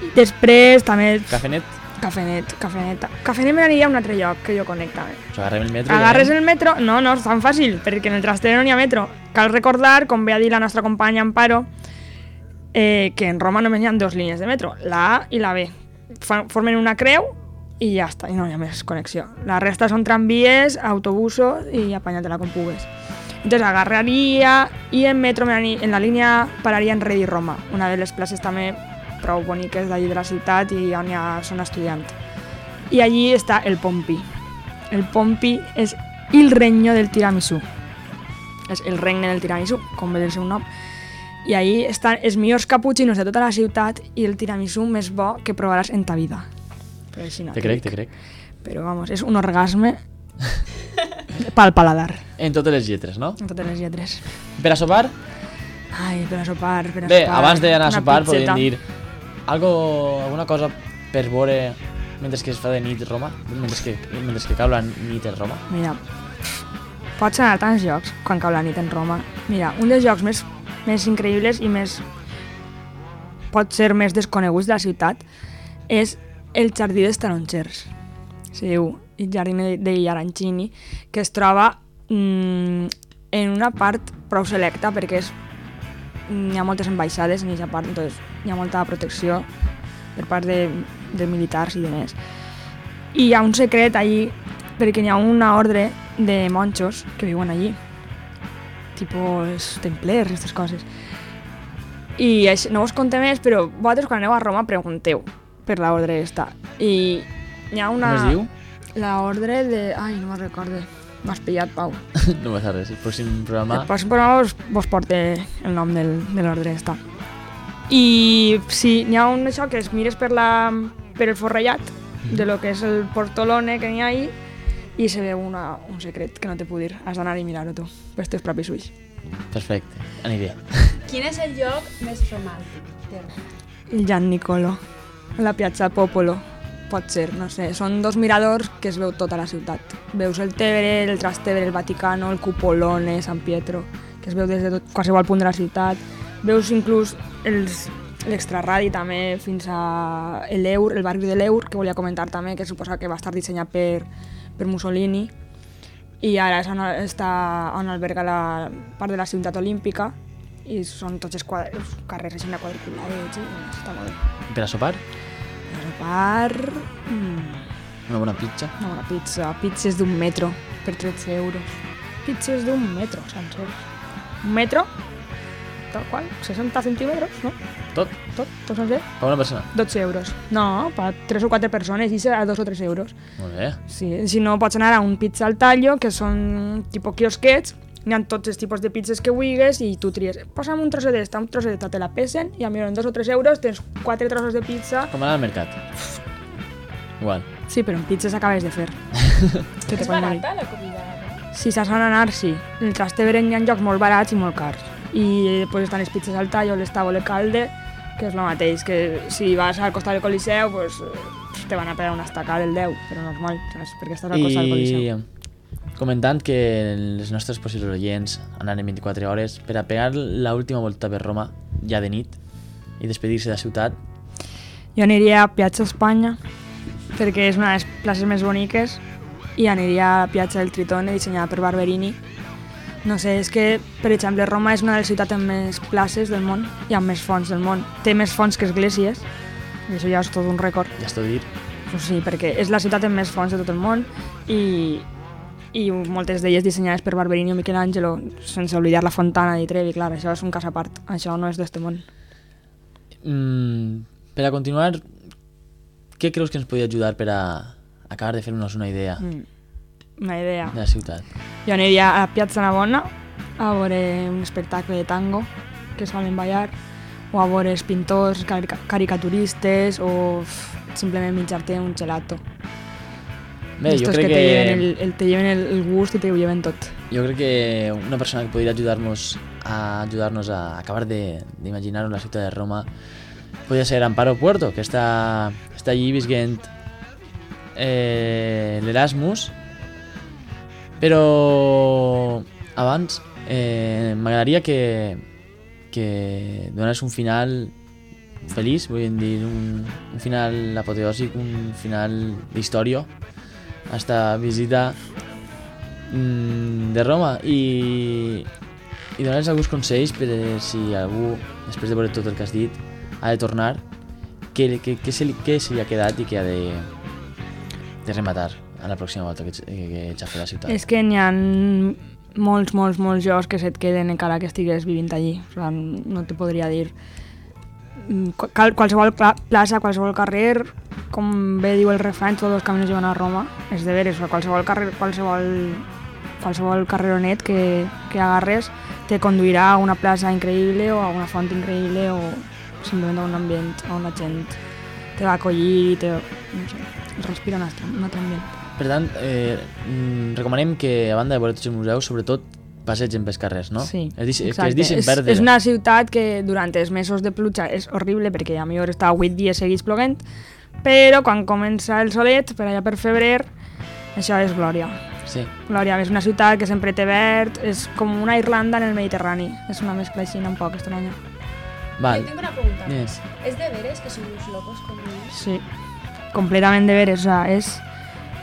F: I després també
A: cafenet,
F: cafenet, cafeneta. Cafenet me n'aniria a un altre lloc que jo conec també.
A: o sigui, agarrem el metro.
F: Agarres el metro? No, no, és tan fàcil, perquè en el Trastevere no n'hi ha metro. Cal recordar, com ve a dir la nostra companya Amparo, eh, que en Roma només hi ha dues línies de metro, la A i la B. Formen una creu i ja està, i no hi ha més connexió. La resta són tramvies, autobusos i apanyar-te-la com pugues. Entonces agarraria i en metro en la línia pararia en Redi Roma, una de les places també prou boniques d'allí de la ciutat i on ha zona estudiant. I allí està el Pompi. El Pompi és el regno del tiramisú. És el regne del tiramisú, com ve del seu nom. I allí estan els millors caputxinos de tota la ciutat i el tiramisú més bo que provaràs en ta vida. Però així no,
A: Te crec, te crec.
F: Però vamos, és un orgasme pel paladar,
A: En totes les lletres, no?
F: en totes les lletres.
A: Per a sopar,
F: Ai, per a sopar, per a
A: bé,
F: sopar.
A: abans d'anar a sopar podem dir algo, alguna cosa per veure mentre que es fa de nit Roma, mentre que, mentre que cau la nit a Roma.
F: Mira, pots anar a tants llocs quan cau la nit en Roma. Mira, un dels llocs més, més increïbles i més pot ser més desconeguts de la ciutat és el Jardí dels Taronxers. Se diu el Jardí de, de Arancini, que es troba mm, en una part prou selecta perquè és, hi ha moltes ambaixades en aquesta part, entonces hi ha molta protecció per part de, de militars i de més. I hi ha un secret allí perquè hi ha una ordre de monjos que viuen allí, tipo els templers, aquestes coses. I això, no us conté més, però vosaltres quan aneu a Roma pregunteu per l'ordre esta. I hi ha una...
A: Com es diu?
F: La ordre de... Ai, no me'n recorde. M'has pillat, Pau.
A: no passa res, el pròxim programa...
F: El pròxim programa vos, vos porta el nom del, de l'ordre esta. I sí, n'hi ha un això que es mires per, la, per el forrellat de lo que és el portolone que n'hi ha ahí i se veu una, un secret que no te puc dir. Has d'anar i mirar-ho tu, per teus propis ulls.
A: Perfecte, aniré.
E: Quin és el lloc més romàntic?
F: El Gian Nicolo, la piazza Popolo, pot ser, no sé. Són dos miradors que es veu tota la ciutat. Veus el Tevere, el Trastevere, el Vaticano, el Cupolone, San Pietro, que es veu des de tot, qualsevol punt de la ciutat. Veus inclús els l'extraradi també fins a l'Eur, el barri de l'Eur, que volia comentar també, que suposa que va estar dissenyat per, per Mussolini i ara és on està on alberga la part de la ciutat olímpica i són tots els, quadre, els carrers així quadriculats i està molt bé.
A: Per a sopar,
F: Per sopar... Mm,
A: una bona pizza.
F: una bona pizza. Pizzas d'un metro per 13 euros. Pizzas d'un metro, sencers. Un metro, tal qual, 60 centímetres, no?
A: Tot,
F: Tot, tot sencer.
A: per una persona.
F: 12 euros. No, per 3 o 4 persones i a 2 o 3 euros.
A: Molt bé.
F: Sí, si no pots anar a un pizza al tallo, que són tipus quiosquets, n'hi ha tots els tipus de pizzas que vulguis i tu tries, posa'm un trosset d'esta, un trosset d'esta, te la pesen i a mi en 2 o 3 euros tens 4 trossos de pizza.
A: Com anar al mercat. Igual.
F: Sí, però en pizzas acabes de fer. que
E: És
F: morir.
E: barata la comida Roma?
F: Si saps on anar, sí. En el Trastevere hi ha llocs molt barats i molt cars. I després estan les pizzas al tallo, l'estavo, le calde, que és el mateix, que si vas al costat del Coliseu, pues, eh, te van a pegar una estacada del 10, però normal, saps? Perquè estàs al costat del Coliseu.
A: Comentant que els nostres possibles oients anaran en 24 hores per a pegar l'última volta per Roma ja de nit i despedir-se de la ciutat.
F: Jo aniria a Piazza Espanya, perquè és una de les places més boniques, i aniria a Piazza del Tritone, dissenyada per Barberini. No sé, és que, per exemple, Roma és una de les ciutats amb més places del món i amb més fonts del món. Té més fonts que esglésies, i això ja és tot un rècord.
A: Ja està dir.
F: Pues sí, perquè és la ciutat amb més fonts de tot el món i, i moltes d'elles dissenyades per Barberini o Michelangelo, sense oblidar la Fontana di Trevi, clar, això és un cas a part, això no és d'este món.
A: Mm, per a continuar, què creus que ens podria ajudar per a acabar de fer-nos una idea
F: Mm. Una idea.
A: de la ciutat?
F: Jo aniria a Piazza Navona a veure un espectacle de tango que solen ballar o a veure els pintors carica caricaturistes o simplement menjar-te un gelato.
A: Bé, jo crec
F: que, te lleven, el, el, te lleven el, gust i te ho lleven tot.
A: jo crec que una persona que podria ajudar-nos a ajudar-nos a acabar de- d'imaginar la ciutat de Roma podria ser Amparo Puerto, que està, està allí visquent eh, l'Erasmus però abans eh, m'agradaria que, que donés un final feliç, vull dir, un, un final apoteòsic, un final d'història a esta visita mm, de Roma i, i donar-los alguns consells per eh, si algú, després de veure tot el que has dit, ha de tornar, què, què, què, se, li, què se li ha quedat i què ha de, de rematar a la pròxima volta que, que, ets a fer la ciutat.
F: És que n'hi ha molts, molts, molts jocs que se't queden encara que estigues vivint allí. O sigui, no te podria dir... Mm, qualsevol plaça, qualsevol carrer, com bé diu el refrany, tots els camins llevan a Roma, és de veres, qualsevol carrer, qualsevol, qualsevol carreronet que, que agarres te conduirà a una plaça increïble o a una font increïble o simplement a un ambient, on la gent te va acollir i te, no sé, respira un altre, un altre ambient.
A: Per tant, eh, mm, recomanem que a banda de veure tots els museus, sobretot passegem pels carrers, no?
F: Sí,
A: es deixi, que
F: exacte.
A: es deixin
F: és,
A: perdre.
F: és una ciutat que durant els mesos de pluja és horrible perquè a millor està 8 dies seguits ploguent, però quan comença el solet, per allà per febrer, això és glòria.
A: Sí.
F: Glòria, és una ciutat que sempre té verd, és com una Irlanda en el Mediterrani. És una mescla així un poc estranya.
A: Vale.
E: Tengo una pregunta.
A: Dime.
E: ¿Es deberes que somos locos con niños?
F: Sí, completament deberes, o sea, és,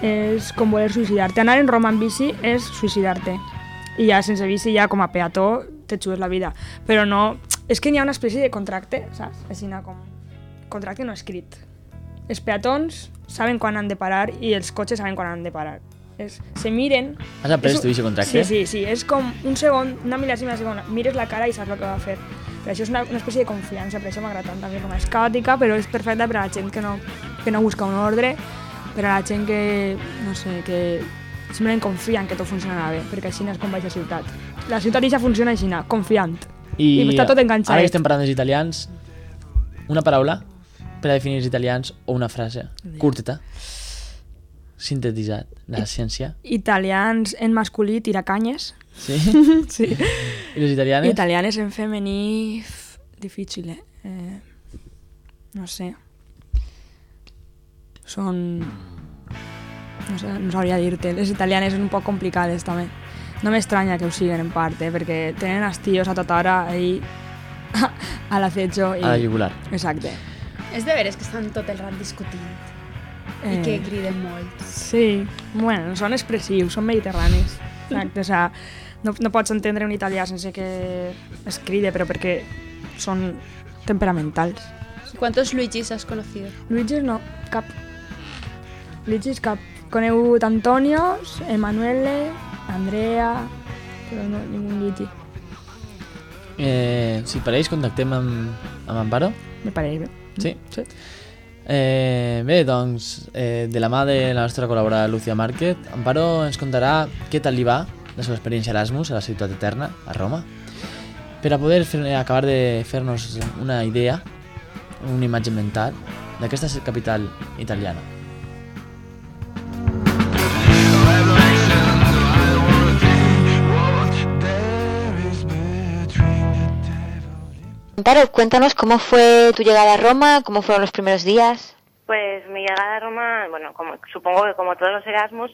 F: és com voler suïcidar-te. Anar en Roma en bici és suïcidar-te. I ja sense bici, ja com a peató, te xues la vida. Però no... És que n'hi ha una espècie de contracte, saps? Així com... Contracte no escrit. Els peatons saben quan han de parar i els cotxes saben quan han de parar. És, se miren...
A: Has après tu aquest contracte?
F: Sí, sí, sí. És com un segon, una mil·lèsima de segon. Mires la cara i saps el que va a fer. Per això és una, una espècie de confiança, per això m'agrada tant també Roma. És caòtica, però és perfecta per a la gent que no, que no busca un ordre, per a la gent que, no sé, que simplement confia en que tot funcionarà bé, perquè així és com vaig a ciutat. La ciutat ja funciona així, confiant. I, està tot enganxat.
A: Ara que estem parlant dels italians, una paraula per a definir els italians o una frase curteta, sintetitzat, de la ciència.
F: Italians en masculí, tiracanyes.
A: Sí?
F: Sí.
A: I les italianes?
F: Italianes en femení... Difícil, eh? eh? No sé. Són... No sé, no sabria dir-te. Les italianes són un poc complicades, també. No m'estranya que ho siguen, en part, eh? Perquè tenen estillos a tota hora ahí a l'acecho. I...
A: A la jugular.
F: Exacte.
E: És deberes que estan tot el rat discutint i
F: Eh.
E: que criden molt.
F: Sí, bueno, són expressius, són mediterranis. Exacte, o sea, no, no pots entendre un italià sense que es cride, però perquè són temperamentals.
E: ¿Cuántos Luigis has conocido?
F: Luigi no, cap. Luigi cap. Conegut Antonios, Emanuele, Andrea, però no, ningú Luigi.
A: Eh, si pareix, contactem amb, amb Amparo?
F: Me pareix bé.
A: Sí?
F: Sí.
A: Eh, bé, doncs, eh, de la mà de la nostra col·laboradora Lucia Márquez, Amparo ens contarà què tal li va la seva experiència a Erasmus a la ciutat eterna, a Roma, per a poder fer, acabar de fer-nos una idea, una imatge mental d'aquesta capital italiana.
G: Amparo, cuéntanos cómo fue tu llegada a Roma, cómo fueron los primeros días.
H: Pues mi llegada a Roma, bueno, como, supongo que como todos los Erasmus,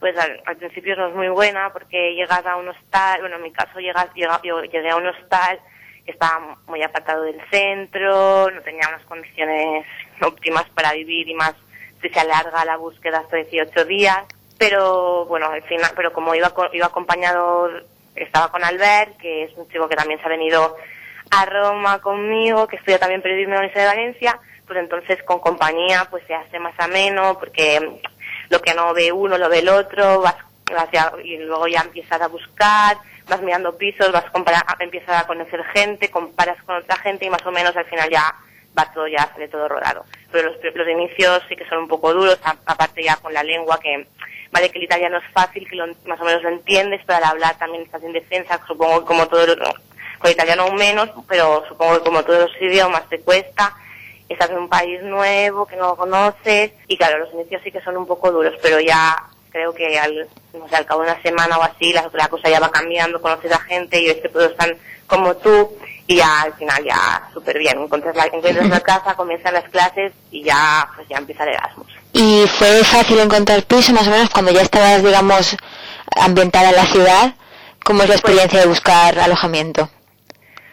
H: pues al, principio no es muy buena porque llegas a un hostal, bueno, en mi caso llegas, llega- yo llegué a un hostal que estaba muy apartado del centro, no tenía unas condiciones óptimas para vivir y más si se alarga la búsqueda hasta 18 días, pero bueno, al final, pero como iba, iba acompañado, estaba con Albert, que es un chico que también se ha venido a Roma conmigo, que estudia también periodismo en la Universidad de Valencia, pues entonces con compañía pues se hace más ameno, porque lo que no ve uno lo ve el otro, vas, vas ya- y luego ya empiezas a buscar, vas mirando pisos, vas empiezas a conocer gente, comparas con otra gente y más o menos al final ya va todo ya sale todo rodado. Pero los, los inicios sí que son un poco duros, aparte ya con la lengua que vale que el italiano es fácil, que lo- más o menos lo entiendes, pero al hablar también estás en defensa, supongo como todo lo- con italiano aún menos, pero supongo que como todos los idiomas te cuesta, estás en un país nuevo que no conoces y claro, los inicios sí que son un poco duros, pero ya creo que al, no sé, al cabo de una semana o así la, la cosa ya va cambiando, conoces a gente y ves que todos están como tú y ya al final ya súper bien, encuentras la, encuentras la casa, comienzan las clases y ya pues ya empieza el Erasmus.
G: ¿Y fue fácil encontrar piso más o menos cuando ya estabas, digamos, ambientada en la ciudad? ¿Cómo es la experiencia de buscar alojamiento?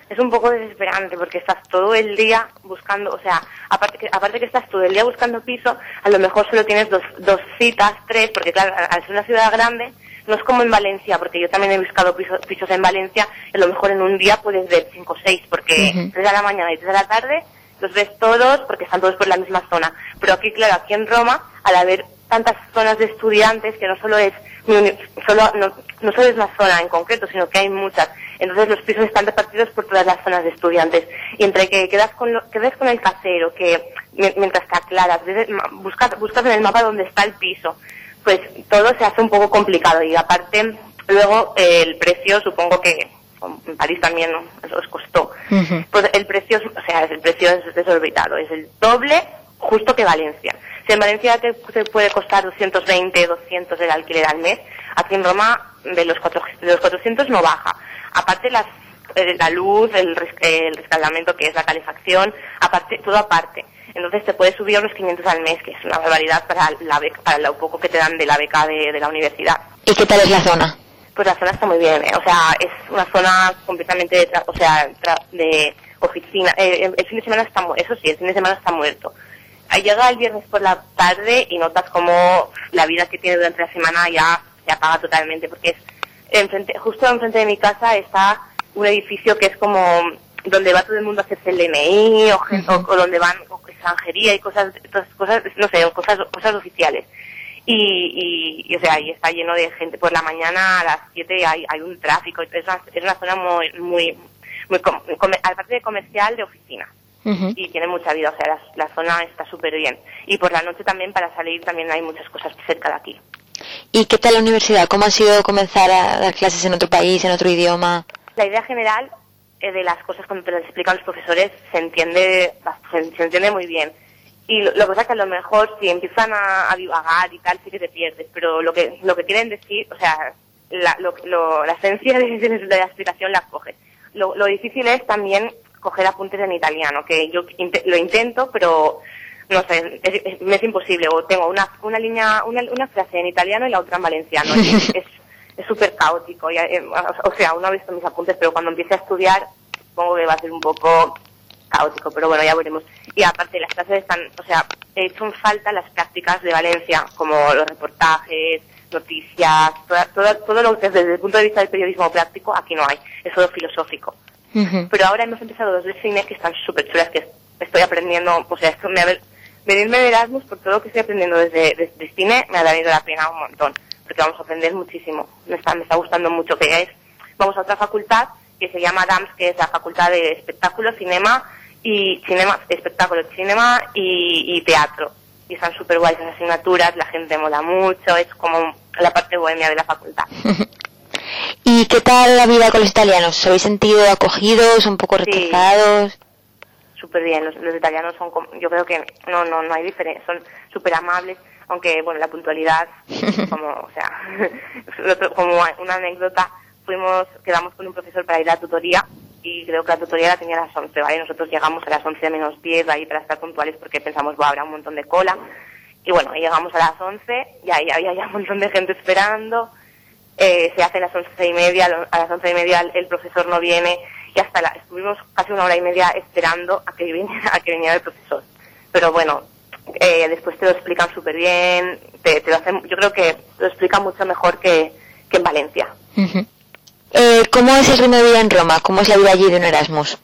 H: Es un poco desesperante porque estás todo el día buscando, o sea, aparte que, aparte que estás todo el día buscando piso, a lo mejor solo tienes dos, dos citas, tres, porque claro, al ser una ciudad grande, no es como en Valencia, porque yo también he buscado pisos, pisos en Valencia, y a lo mejor en un día puedes ver cinco o seis, porque
G: Ujú.
H: tres de la mañana y tres de la tarde los ves todos porque están todos por la misma zona. Pero aquí, claro, aquí en Roma, al haber tantas zonas de estudiantes, que no solo es solo, no, no solo es una zona en concreto, sino que hay muchas. Entonces los pisos están repartidos por todas las zonas de estudiantes. Y entre que quedas con, lo- quedas con el casero, que mi- mientras te aclaras, buscas, buscas en el mapa dónde está el piso, pues todo se hace un poco complicado. Y aparte, luego eh, el precio, supongo que en París también ¿no? eso os costó. Pues el precio, es- o sea, el precio es desorbitado, es el doble justo que Valencia. Si en Valencia te, te puede costar 220, 200 el alquiler al mes, aquí en Roma de los, cuatro, de los 400 no baja. Aparte las, eh, la luz, el, el rescaldamiento que es la calefacción, aparte, todo aparte. Entonces te puede subir a unos 500 al mes, que es una barbaridad para, la beca- para lo poco que te dan de la beca de, de la universidad.
G: ¿Y qué tal es la zona?
H: Pues la zona está muy bien, ¿eh? o sea, es una zona completamente, de tra- o sea, tra- de oficina. Eh, el fin de semana está mu- eso sí, el fin de semana está muerto. Ahí Llega el viernes por la tarde y notas como la vida que tiene durante la semana ya se apaga totalmente, porque es enfrente, justo enfrente de mi casa está un edificio que es como donde va todo el mundo a hacerse el DNI o, gen- o- o donde van o extranjería y cosas, todas cosas, no sé, cosas, cosas oficiales. Y, y, y, o sea, y está lleno de gente. Por la mañana a las 7 hay, hay un tráfico. Es una, es una zona muy, muy, muy com- aparte de comercial, de oficina. Y tiene mucha vida, o sea, la, la zona está súper bien. Y por la noche también, para salir, también hay muchas cosas cerca de aquí.
G: ¿Y qué tal la universidad? ¿Cómo ha sido comenzar a dar clases en otro país, en otro idioma?
H: La idea general eh, de las cosas cuando te las explican los profesores se entiende, se, entiende muy bien. Y lo, que pasa es que a lo mejor si empiezan a, divagar y tal, sí que te pierdes. Pero lo que, lo que quieren decir, o sea, la, lo, lo- la esencia de, la explicación la coges. Lo, lo difícil es también coger apuntes en italiano, que yo lo intento, pero no sé, es, es- me es imposible. O tengo una, una línea, una, una frase en italiano y la otra en valenciano. Y es es- súper caótico. y, eh, o sea, uno ha visto mis apuntes, pero cuando empiece a estudiar, supongo que va a ser un poco caótico, pero bueno, ya veremos. Y aparte, las clases están, o sea, he hecho en falta las prácticas de Valencia, como los reportajes, noticias, toda- toda- todo lo que desde el punto de vista del periodismo práctico, aquí no hay, es solo filosófico. Pero ahora hemos empezado dos de cine que están súper chulas, que estoy aprendiendo, o sea, esto me ha, venirme de Erasmus por todo lo que estoy aprendiendo desde, desde cine me ha valido la pena un montón, porque vamos a aprender muchísimo, me está, me está gustando mucho, que es, vamos a otra facultad que se llama DAMS, que es la Facultad de Espectáculo, Cinema y Cinema, Espectáculo, Cinema y, y Teatro. Y están súper guays las asignaturas, la gente mola mucho, es como la parte bohemia de la facultad.
G: ¿Y qué tal la vida con los italianos? ¿Os habéis sentido acogidos, un poco
H: Sí. Súper bien. Los, los italianos son, como- yo creo que no, no, no hay diferencia, son súper amables, aunque, bueno, la puntualidad, como, o sea, como una anécdota, fuimos, quedamos con un profesor para ir a la tutoría y creo que la tutoría la tenía a las 11, ¿vale? Nosotros llegamos a las 11 menos 10 ahí para estar puntuales porque pensamos, va, habrá un montón de cola. Y bueno, llegamos a las 11 y ahí había ya un montón de gente esperando. Eh, se hace a las once y media, a las once y media el, el profesor no viene y hasta la, estuvimos casi una hora y media esperando a que viniera, a que viniera el profesor. Pero bueno, eh, después te lo explican súper bien, te, te lo hacen, yo creo que lo explican mucho mejor que, que en Valencia.
G: Eh, ¿Cómo es el ritmo de vida en Roma? ¿Cómo es la vida allí de un Erasmus?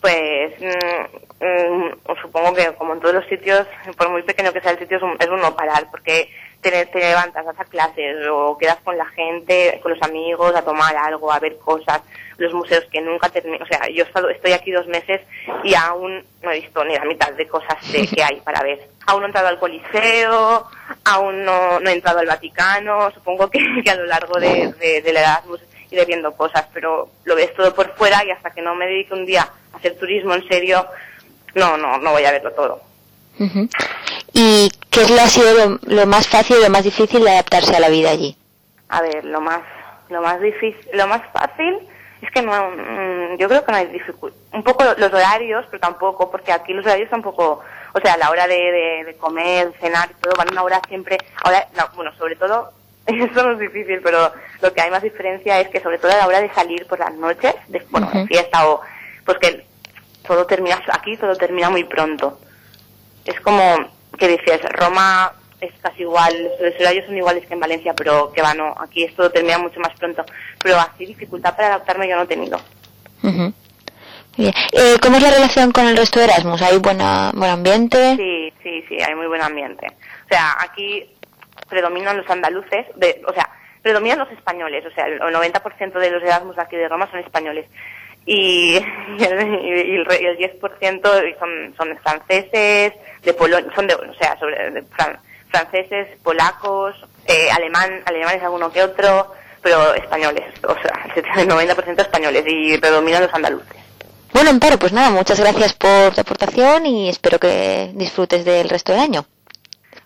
H: Pues mm, mm, supongo que como en todos los sitios, por muy pequeño que sea el sitio, es un, es un no parar, porque te, te levantas, vas a clases o quedas con la gente, con los amigos, a tomar algo, a ver cosas, los museos que nunca terminan. O sea, yo he estado- estoy aquí dos meses y aún no he visto ni la mitad de cosas de- que hay para ver. Aún no he entrado al Coliseo, aún no, no he entrado al Vaticano, supongo que, que a lo largo de, de, del Erasmus iré viendo cosas, pero lo ves todo por fuera y hasta que no me dedique un día a hacer turismo en serio, no, no, no voy a verlo todo.
G: ¿Y qué lo, ha sido lo, lo más fácil y lo más difícil de adaptarse a la vida allí?
H: A ver, lo más, lo más difícil, lo más fácil es que no, mm, yo creo que no hay dificultad. Un poco los horarios, pero tampoco, porque aquí los horarios tampoco, o sea, a la hora de, de, de comer, cenar y todo, van una hora siempre, ahora, no, bueno, sobre todo, eso no es difícil, pero lo que hay más diferencia es que sobre todo a la hora de salir por las noches, de, bueno, de
G: Ujú.
H: fiesta o, pues que todo termina, aquí todo termina muy pronto. Es como, que dices, Roma es casi igual, los horarios son iguales que en Valencia, pero que va, no, aquí esto termina mucho más pronto. Pero así dificultad para adaptarme yo no he tenido.
G: Bien. Eh, ¿Cómo es la relación con el resto de Erasmus? ¿Hay buena, buen ambiente?
H: Sí, sí, sí, hay muy buen ambiente. O sea, aquí predominan los andaluces, de, o sea, predominan los españoles, o sea, el 90% de los Erasmus aquí de Roma son españoles. Y, y el, y el re- y el 10% son, son franceses, de Polonia, son de, o sea, sobre, de fran- franceses, polacos, eh, alemán, alemanes alguno que otro, pero españoles, o sea, el 90% españoles y predominan los andaluces.
G: Bueno, Amparo, pues nada, muchas gracias por tu aportación y espero que disfrutes del resto del año.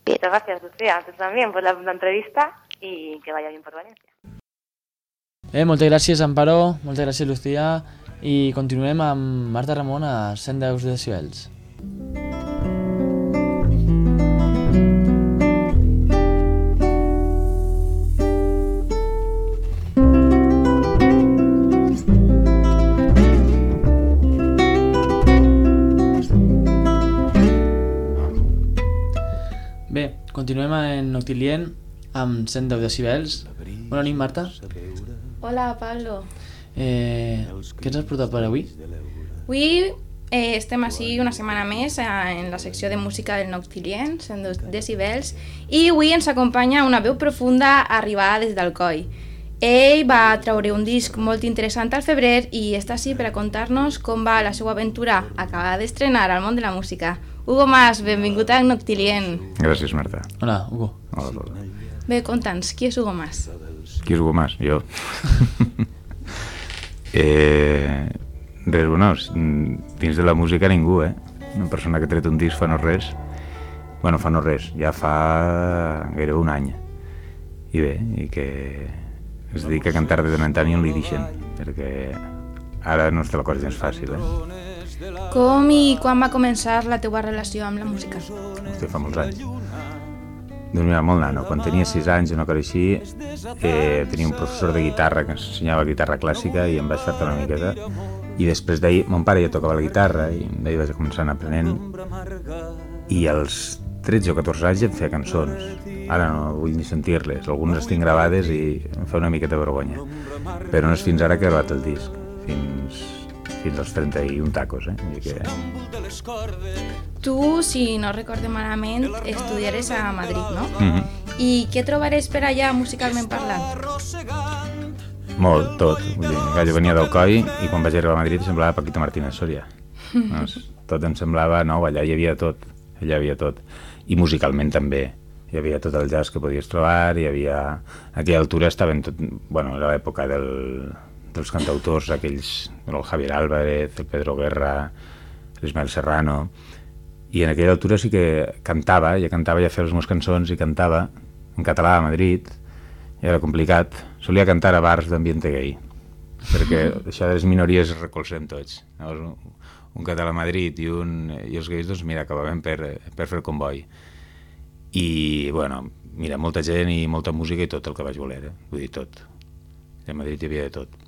G: Bien.
H: Muchas gracias, Lucía, tú también por la, la entrevista y que vaya bien por Valencia.
A: Eh, moltes gràcies, Amparo, moltes gràcies, Lucía, i continuem amb Marta Ramon a 110 decibels. Noctilient amb 110 decibels. Bona nit, Marta.
I: Hola, Pablo.
A: Eh, què ens has portat per avui?
I: Avui eh, estem així una setmana més eh, en la secció de música del Noctilient, 102 decibels, i avui ens acompanya una veu profunda arribada des d'Alcoi. Ell va treure un disc molt interessant al febrer i està així per a contar-nos com va la seva aventura acabada d'estrenar al món de la música. Hugo Mas, benvingut a Noctilient.
J: Gràcies, Marta.
A: Hola, Hugo.
J: Hola, Lola.
I: Bé, conta'ns, qui és Hugo Mas?
J: Qui és Hugo Mas? Jo. eh, res, bueno, dins de la música ningú, eh? Una persona que ha tret un disc fa no res. Bueno, fa no res, ja fa gairebé un any. I bé, i que es dedica a cantar de tant en tant i on li deixen, perquè ara no està la cosa gens fàcil, eh?
I: Com i quan va començar la teua relació amb la música?
J: Hòstia, fa molts anys. Doncs mira, molt nano. Quan tenia 6 anys, una cosa així, eh, tenia un professor de guitarra que ens ensenyava guitarra clàssica i em vaig fer una miqueta. I després d'ahir, mon pare ja tocava la guitarra i d'ahir vaig començar aprenent. I als 13 o 14 anys em feia cançons. Ara no vull ni sentir-les. Algunes les tinc gravades i em fa una miqueta vergonya. Però no és fins ara que he gravat el disc. Fins, als 31 tacos, eh? Vull dir que...
I: Tu, si no recorde malament, estudiares a Madrid, no?
J: Mm -hmm.
I: I què trobares per allà musicalment parlant?
J: Molt, tot. Vull dir, jo venia d'Alcoi i quan vaig arribar a Madrid semblava Paquito Martínez Soria. Doncs, tot em semblava nou, allà hi havia tot. Allà hi havia tot. I musicalment també. Hi havia tot el jazz que podies trobar, hi havia... A aquella altura estaven tot... Bueno, era l'època del, dels cantautors, aquells... El Javier Álvarez, el Pedro Guerra, l'Ismael Serrano... I en aquella altura sí que cantava, ja cantava, ja feia les meves cançons i cantava en català a Madrid, i era complicat. Solia cantar a bars d'ambient gay, perquè això de les minories es recolzem tots. Llavors, un, català a Madrid i, un, i els gais, doncs mira, acabàvem per, per fer comboi. I, bueno, mira, molta gent i molta música i tot el que vaig voler, eh? vull dir, tot. A Madrid hi havia de tot.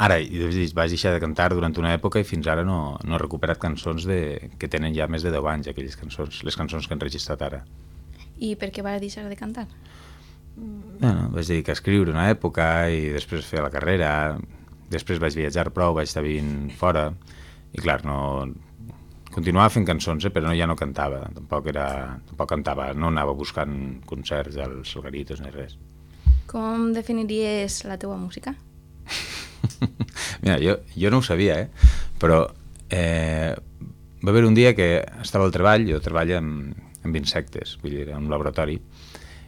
J: Ara, vaig deixar de cantar durant una època i fins ara no, no he recuperat cançons de, que tenen ja més de 10 anys, aquelles cançons, les cançons que han registrat ara.
I: I per què vas deixar de cantar?
J: Bueno, vaig dedicar a escriure una època i després fer la carrera, després vaig viatjar prou, vaig estar vivint fora i clar, no... Continuava fent cançons, eh, però no, ja no cantava, tampoc, era, tampoc cantava, no anava buscant concerts als Salgaritos ni res.
I: Com definiries la teua música?
J: Mira, jo, jo no ho sabia, eh? però eh, va haver un dia que estava al treball, jo treballo amb, amb insectes, vull dir, en un laboratori,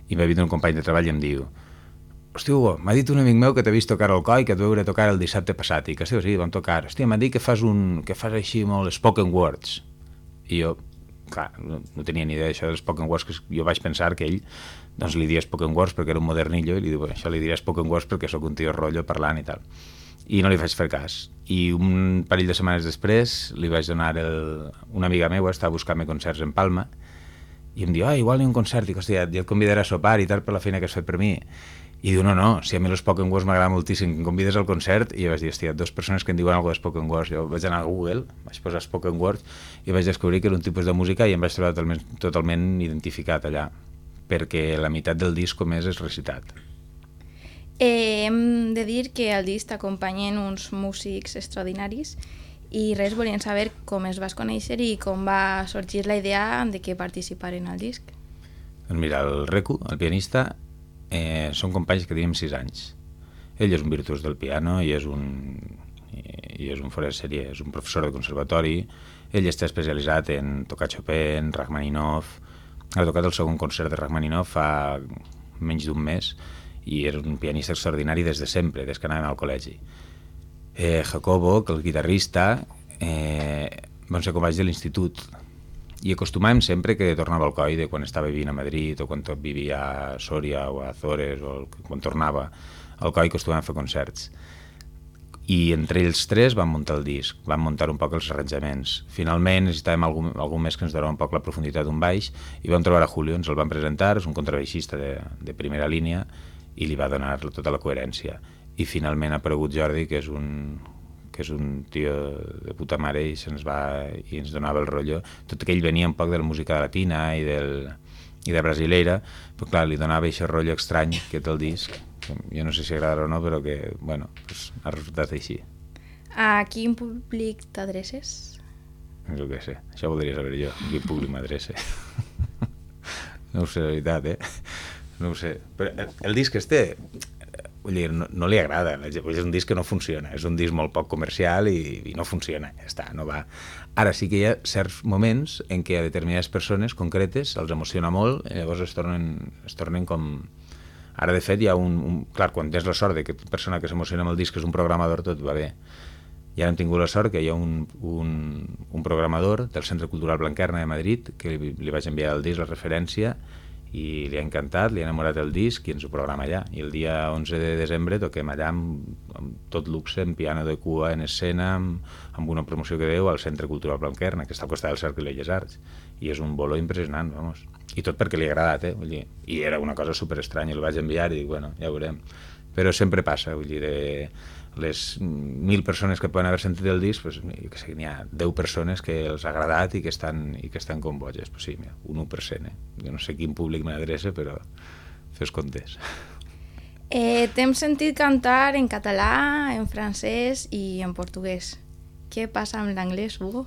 J: i va vindre un company de treball i em diu Hosti, Hugo, m'ha dit un amic meu que t'ha vist tocar al coi, que et veure tocar el dissabte passat, i que sí, sí, vam tocar. Hòstia, m'ha dit que fas, un, que fas així molt spoken words. I jo, clar, no, no tenia ni idea d'això dels spoken words, que jo vaig pensar que ell doncs li diria spoken words perquè era un modernillo, i li diu, això li diria spoken words perquè sóc un tio rotllo parlant i tal i no li vaig fer cas. I un parell de setmanes després li vaig donar el... una amiga meva, estava buscant-me concerts en Palma, i em diu, ah, igual hi ha un concert, dic, hòstia, ja et convidaré a sopar i tal per la feina que has fet per mi. I diu, no, no, si a mi els Spoken Words m'agrada moltíssim, que em convides al concert, i jo vaig dir, hòstia, dues persones que em diuen alguna de Spoken Words. Jo vaig anar a Google, vaig posar Spoken Words, i vaig descobrir que era un tipus de música i em vaig trobar totalment, totalment identificat allà, perquè la meitat del disc com és és recitat.
I: Eh, hem de dir que al disc t'acompanyen uns músics extraordinaris i res, volien saber com es vas conèixer i com va sorgir la idea de que participaren al disc.
J: Doncs mira, el Recu, el pianista, eh, són companys que tenim 6 anys. Ell és un virtuós del piano i és un, i és un fora de sèrie, és un professor de conservatori, ell està especialitzat en tocar Chopin, Rachmaninoff, ha tocat el segon concert de Rachmaninoff fa menys d'un mes, i era un pianista extraordinari des de sempre, des que anàvem al col·legi. Eh, Jacobo, que el guitarrista, eh, van ser companys de l'institut i acostumàvem sempre que tornava al coi de quan estava vivint a Madrid o quan vivia a Sòria o a Azores o quan tornava al coi acostumàvem a fer concerts i entre ells tres van muntar el disc, van muntar un poc els arranjaments. Finalment necessitàvem algú, algú més que ens donava un poc la profunditat d'un baix i vam trobar a Julio, ens el van presentar, és un contrabaixista de, de primera línia i li va donar tota la coherència. I finalment ha aparegut Jordi, que és un, que és un tio de puta mare i se'ns va i ens donava el rotllo. Tot que ell venia un poc de la música latina i del, i de brasileira, però clar, li donava aquest rotllo estrany que té el disc, que jo no sé si agrada o no, però que, bueno, pues, ha resultat així.
I: A quin públic t'adreces?
J: Jo què sé, això voldria saber jo, a quin públic m'adrece. no ho sé, la veritat, eh? No ho sé. Però el, el disc este, vull dir, no, no li agrada, és un disc que no funciona, és un disc molt poc comercial i, i no funciona, ja està, no va. Ara sí que hi ha certs moments en què a determinades persones concretes els emociona molt i llavors es tornen, es tornen com... Ara, de fet, hi ha un... un clar, quan tens la sort de que persona que s'emociona amb el disc és un programador, tot va bé. I ara hem tingut la sort que hi ha un, un, un programador del Centre Cultural Blanquerna de Madrid que li, li vaig enviar el disc, la referència, i li ha encantat, li ha enamorat el disc i ens ho programa allà. I el dia 11 de desembre toquem allà amb, amb tot luxe, en piano de cua en escena, amb, amb una promoció que deu al Centre Cultural Blanquerna, que està al costat del Cercle de les Arts. I és un bolo impressionant, vamos. I tot perquè li ha agradat, eh? Vull dir, I era una cosa super estranya, el vaig enviar i dic, bueno, ja veurem. Però sempre passa, vull dir, de, les mil persones que poden haver sentit el disc, pues, jo que sé, n'hi ha 10 persones que els ha agradat i que estan, i que estan com boges. Pues sí, mira, un 1%, eh? Jo no sé quin públic m'adreça, però fes comptes.
I: Eh, T'hem sentit cantar en català, en francès i en portuguès. Què passa amb l'anglès, Hugo?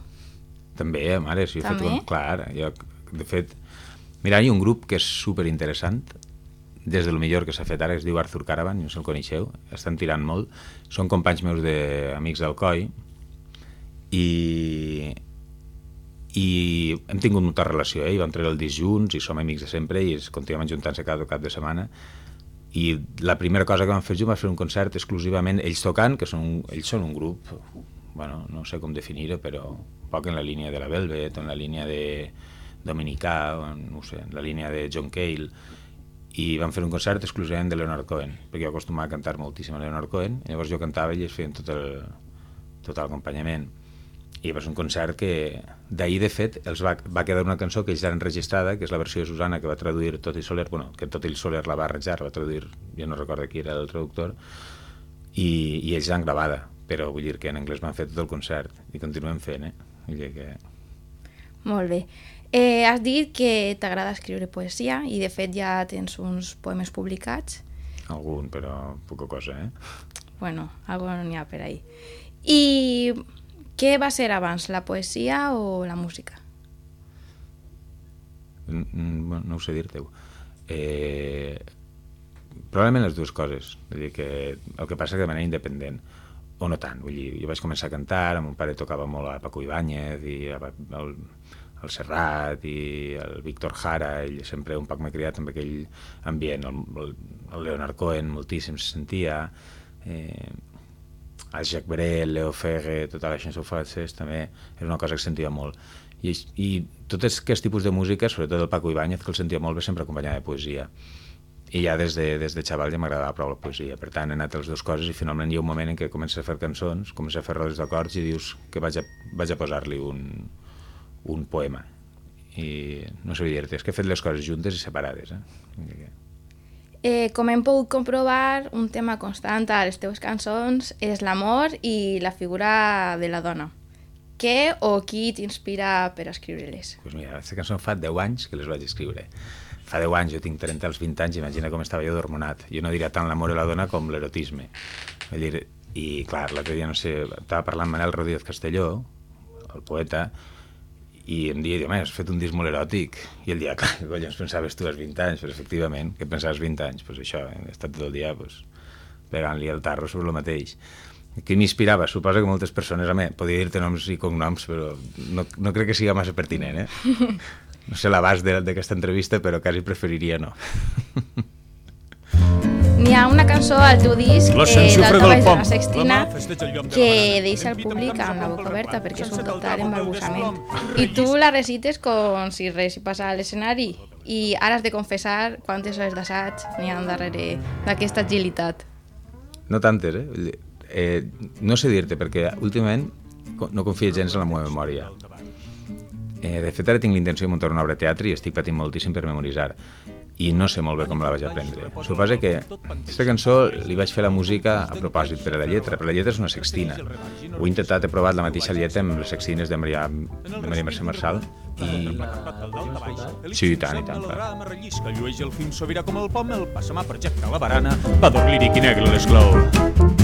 J: També, mare, si jo he fet. Clar, jo, de fet... Mira, hi ha un grup que és super interessant, des de lo millor que s'ha fet ara, es diu Arthur Caravan, no sé si el coneixeu, estan tirant molt, són companys meus d'amics del COI, i, i hem tingut molta relació, eh? i vam treure el disc junts, i som amics de sempre, i es continuem juntant-se cada cap de setmana, i la primera cosa que vam fer junts va fer un concert exclusivament ells tocant, que són, ells són un grup, bueno, no sé com definir-ho, però poc en la línia de la Velvet, en la línia de Dominicà, no sé, en la línia de John Cale, i vam fer un concert exclusivament de Leonard Cohen, perquè jo acostumava a cantar moltíssim a Leonard Cohen, i llavors jo cantava i ells feien tot el, tot l'acompanyament. I va ser un concert que d'ahir, de fet, els va, va quedar una cançó que ells han enregistrada, que és la versió de Susana que va traduir Toti Soler, bueno, que Toti Soler la va arranjar, va traduir, jo no recordo qui era el traductor, i, i ells l'han gravada, però vull dir que en anglès van fer tot el concert, i continuem fent, eh? Vull dir que...
I: Molt bé. Eh, has dit que t'agrada escriure poesia i de fet ja tens uns poemes publicats.
J: Algun, però poca cosa, eh?
I: Bueno, algo n'hi ha per ahí. I què va ser abans, la poesia o la música?
J: Mm, mm, bueno, no ho sé dir-te-ho. Eh, probablement les dues coses. Vull dir que el que passa és que de manera independent o no tant, vull dir, jo vaig començar a cantar, meu pare tocava molt a Paco Ibáñez i a, el, el Serrat i el Víctor Jara, ell sempre un poc m'ha criat amb aquell ambient, el, el, el Leonard Cohen moltíssim se sentia, eh, el Jacques Brel, Leo Ferre, tota la chanson francès també era una cosa que sentia molt. I, i tot aquest tipus de música, sobretot el Paco Ibáñez, que el sentia molt bé, sempre acompanyada de poesia. I ja des de, des de xaval ja m'agradava prou la poesia. Per tant, he anat les dues coses i finalment hi ha un moment en què comences a fer cançons, comences a fer rodes d'acords i dius que vaig a, vaig a posar-li un, un poema. I no sé dir-te, és que he fet les coses juntes i separades. Eh?
I: Eh, com hem pogut comprovar, un tema constant a les teves cançons és l'amor i la figura de la dona. Què o qui t'inspira per escriure-les?
J: Pues mira, aquesta cançó fa 10 anys que les vaig escriure. Fa 10 anys, jo tinc 30 als 20 anys, imagina com estava jo d'hormonat. Jo no diria tant l'amor i la dona com l'erotisme. Vull dir, i clar, l'altre dia, no sé, estava parlant amb Manel Rodríguez Castelló, el poeta, i em dia, home, has fet un disc molt eròtic. I el dia, clar, collons, pensaves tu als 20 anys, però efectivament, què pensaves 20 anys? Pues això, he estat tot el dia pues, pegant-li el tarro sobre el mateix. Qui m'inspirava? Suposo que moltes persones, home, podria dir-te noms i cognoms, però no, no crec que sigui massa pertinent, eh? No sé l'abast d'aquesta entrevista, però quasi preferiria no.
I: N'hi ha una cançó al teu disc,
K: La
I: eh, del Cavall de la Sextina, que deixa el públic amb la boca oberta perquè és un total embarbussament. I tu la recites com si res hi passava a l'escenari. I ara has de confessar quantes hores d'assaig n'hi ha darrere d'aquesta agilitat.
J: No tantes, eh? Eh no sé dir-te, perquè últimament no confio gens en la meva memòria. Eh, de fet, ara tinc l'intenció de muntar una obra de teatre i estic patint moltíssim per memoritzar. I no sé molt bé com la vaig aprendre. Suposa que aquesta cançó li vaig fer la música a propòsit per a la lletra, però la lletra és una sextina. Ho he intentat, he provat la mateixa lletra amb les sextines de Maria, de Maria Mercè Marçal I... Sí, i tant, i tant, clar.
K: rellisca, llueix el film sobirà com el pom, el passamà projecta la barana, va dur líric i negre l'esclau.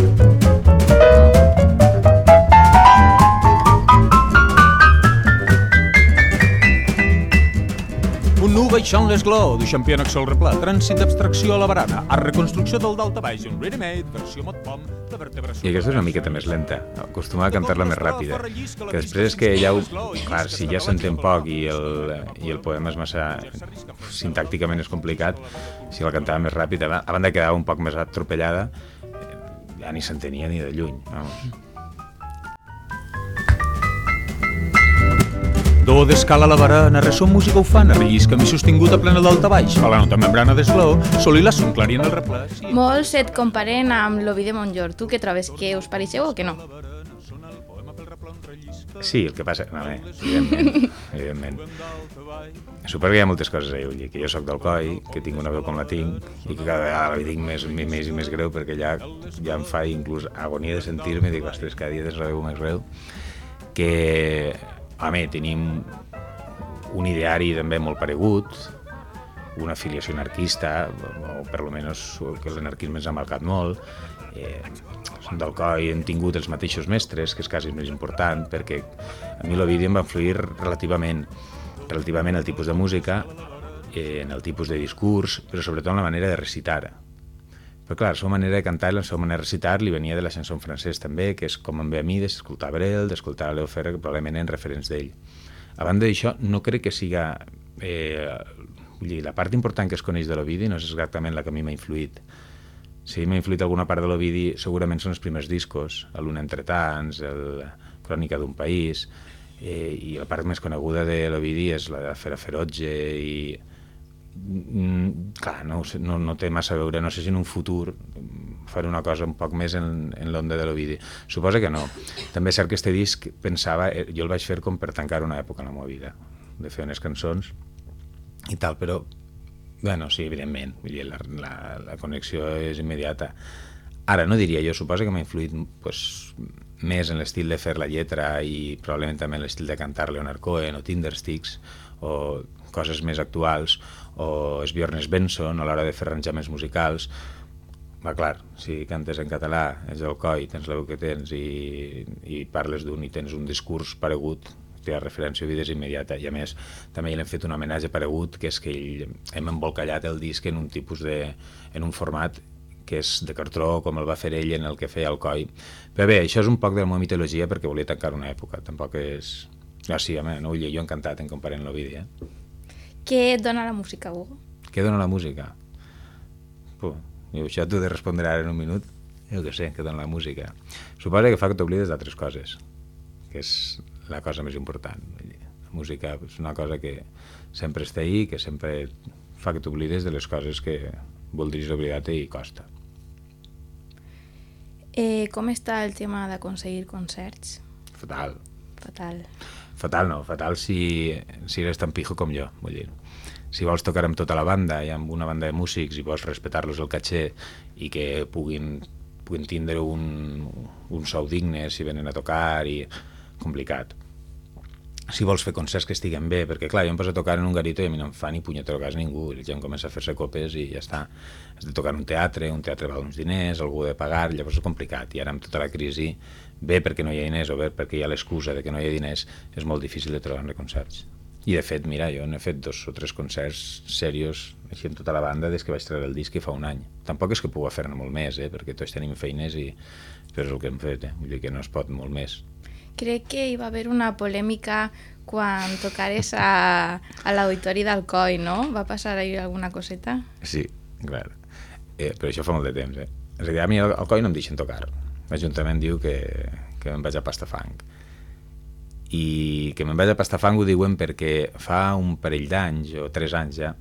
K: Nu baixant l'esgló, du champion axol replà, trànsit d'abstracció a la barana, a reconstrucció del dalt a baix, un ready-made, versió mod pom, de vertebració...
J: I aquesta és una miqueta més lenta. Acostuma a cantar-la més ràpida. Que després és que ja ho... Clar, si ja s'entén poc i el, i el poema és massa... Sintàcticament és complicat, si la cantava més ràpida, a banda quedava un poc més atropellada, eh, ja ni s'entenia ni de lluny. Vamos.
K: Do d'escala a la barana, ressò música ufana, rellisca mi sostingut a plena d'alta baix, fa la nota membrana d'esgló, soli la son clarient el replà. Sí.
I: Molts et comparen amb l'Ovi de Montjor. Tu què trobes? Que us pareixeu o que no?
J: Sí, el que passa... No, bé, evidentment, evidentment. Suposo que hi ha moltes coses a Ulli, que jo sóc del coi, que tinc una veu com la tinc, i que cada vegada la tinc més, més i més greu, perquè ja, ja em fa inclús agonia de sentir-me, dic, ostres, cada dia és la veu més greu, que, home, tenim un ideari també molt paregut, una afiliació anarquista, o per almenys que l'anarquisme ens ha marcat molt, eh, del coi hem tingut els mateixos mestres, que és quasi més important, perquè a mi l'Ovidi em va influir relativament, relativament al tipus de música, eh, en el tipus de discurs, però sobretot en la manera de recitar. Però clar, la seva manera de cantar i la seva manera de recitar li venia de la chanson francès també, que és com em ve a mi d'escoltar Brel, d'escoltar Leo Ferrer, que probablement en referents d'ell. A banda d'això, no crec que siga... Eh, dir, la part important que es coneix de l'Ovidi no és exactament la que a mi m'ha influït. Si m'ha influït alguna part de l'Ovidi, segurament són els primers discos, l'Un entre tants, el Crònica d'un país, eh, i la part més coneguda de l'Ovidi és la de Fera Ferotge i clar, no, sé, no, no té massa a veure, no sé si en un futur faré una cosa un poc més en, en l'onda de l'Ovidi. Suposa que no. També és cert que este disc pensava, eh, jo el vaig fer com per tancar una època en la meva vida, de fer unes cançons i tal, però bueno, sí, evidentment, la, la, la connexió és immediata. Ara, no diria jo, suposa que m'ha influït pues, més en l'estil de fer la lletra i probablement també en l'estil de cantar Leonard Cohen o Tindersticks o coses més actuals o Sbjörnes Benson a l'hora de fer arranjaments musicals va clar, si cantes en català és del coi, tens la veu que tens i, i parles d'un i tens un discurs paregut té la referència vides immediata i a més també hi hem fet un homenatge paregut que és que ell, hem embolcallat el disc en un tipus de, en un format que és de cartró, com el va fer ell en el que feia el coi. Però bé, això és un poc de la meva mitologia perquè volia tancar una època, tampoc és... Ah, sí, home, no, jo encantat en comparant l'Ovidi, eh?
I: Què dona la música, Hugo?
J: Què dona la música? Puh, jo això t'ho de respondre ara en un minut. Jo què sé, què dona la música. Suposa que fa que t'oblides d'altres coses, que és la cosa més important. La música és una cosa que sempre està ahí, que sempre fa que t'oblides de les coses que voldries oblidar-te i costa.
I: Eh, com està el tema d'aconseguir concerts?
J: Fatal.
I: Fatal.
J: Fatal no, fatal si, si eres tan pijo com jo, vull dir. Si vols tocar amb tota la banda i amb una banda de músics i vols respectar-los el caché i que puguin, puguin tindre un, un sou digne si venen a tocar i complicat si vols fer concerts que estiguen bé, perquè clar, jo em poso a tocar en un garito i a mi no em fa ni punyetero cas ningú, i la gent comença a fer-se copes i ja està. Has de tocar en un teatre, un teatre val uns diners, algú de pagar, llavors és complicat, i ara amb tota la crisi, bé perquè no hi ha diners o bé perquè hi ha l'excusa de que no hi ha diners, és molt difícil de trobar concerts. I de fet, mira, jo n'he fet dos o tres concerts serios així amb tota la banda des que vaig treure el disc i fa un any. Tampoc és que pugui fer-ne molt més, eh? perquè tots tenim feines i però és el que hem fet, eh? vull dir que no es pot molt més.
I: Crec que hi va haver una polèmica quan tocares a, a l'auditori del COI, no? Va passar ahir alguna coseta?
J: Sí, clar. Eh, però això fa molt de temps, eh? És a dir, a mi al COI no em deixen tocar. L'Ajuntament diu que, que me'n vaig a Pastafang. I que me'n vaig a Pastafang ho diuen perquè fa un parell d'anys, o tres anys ja,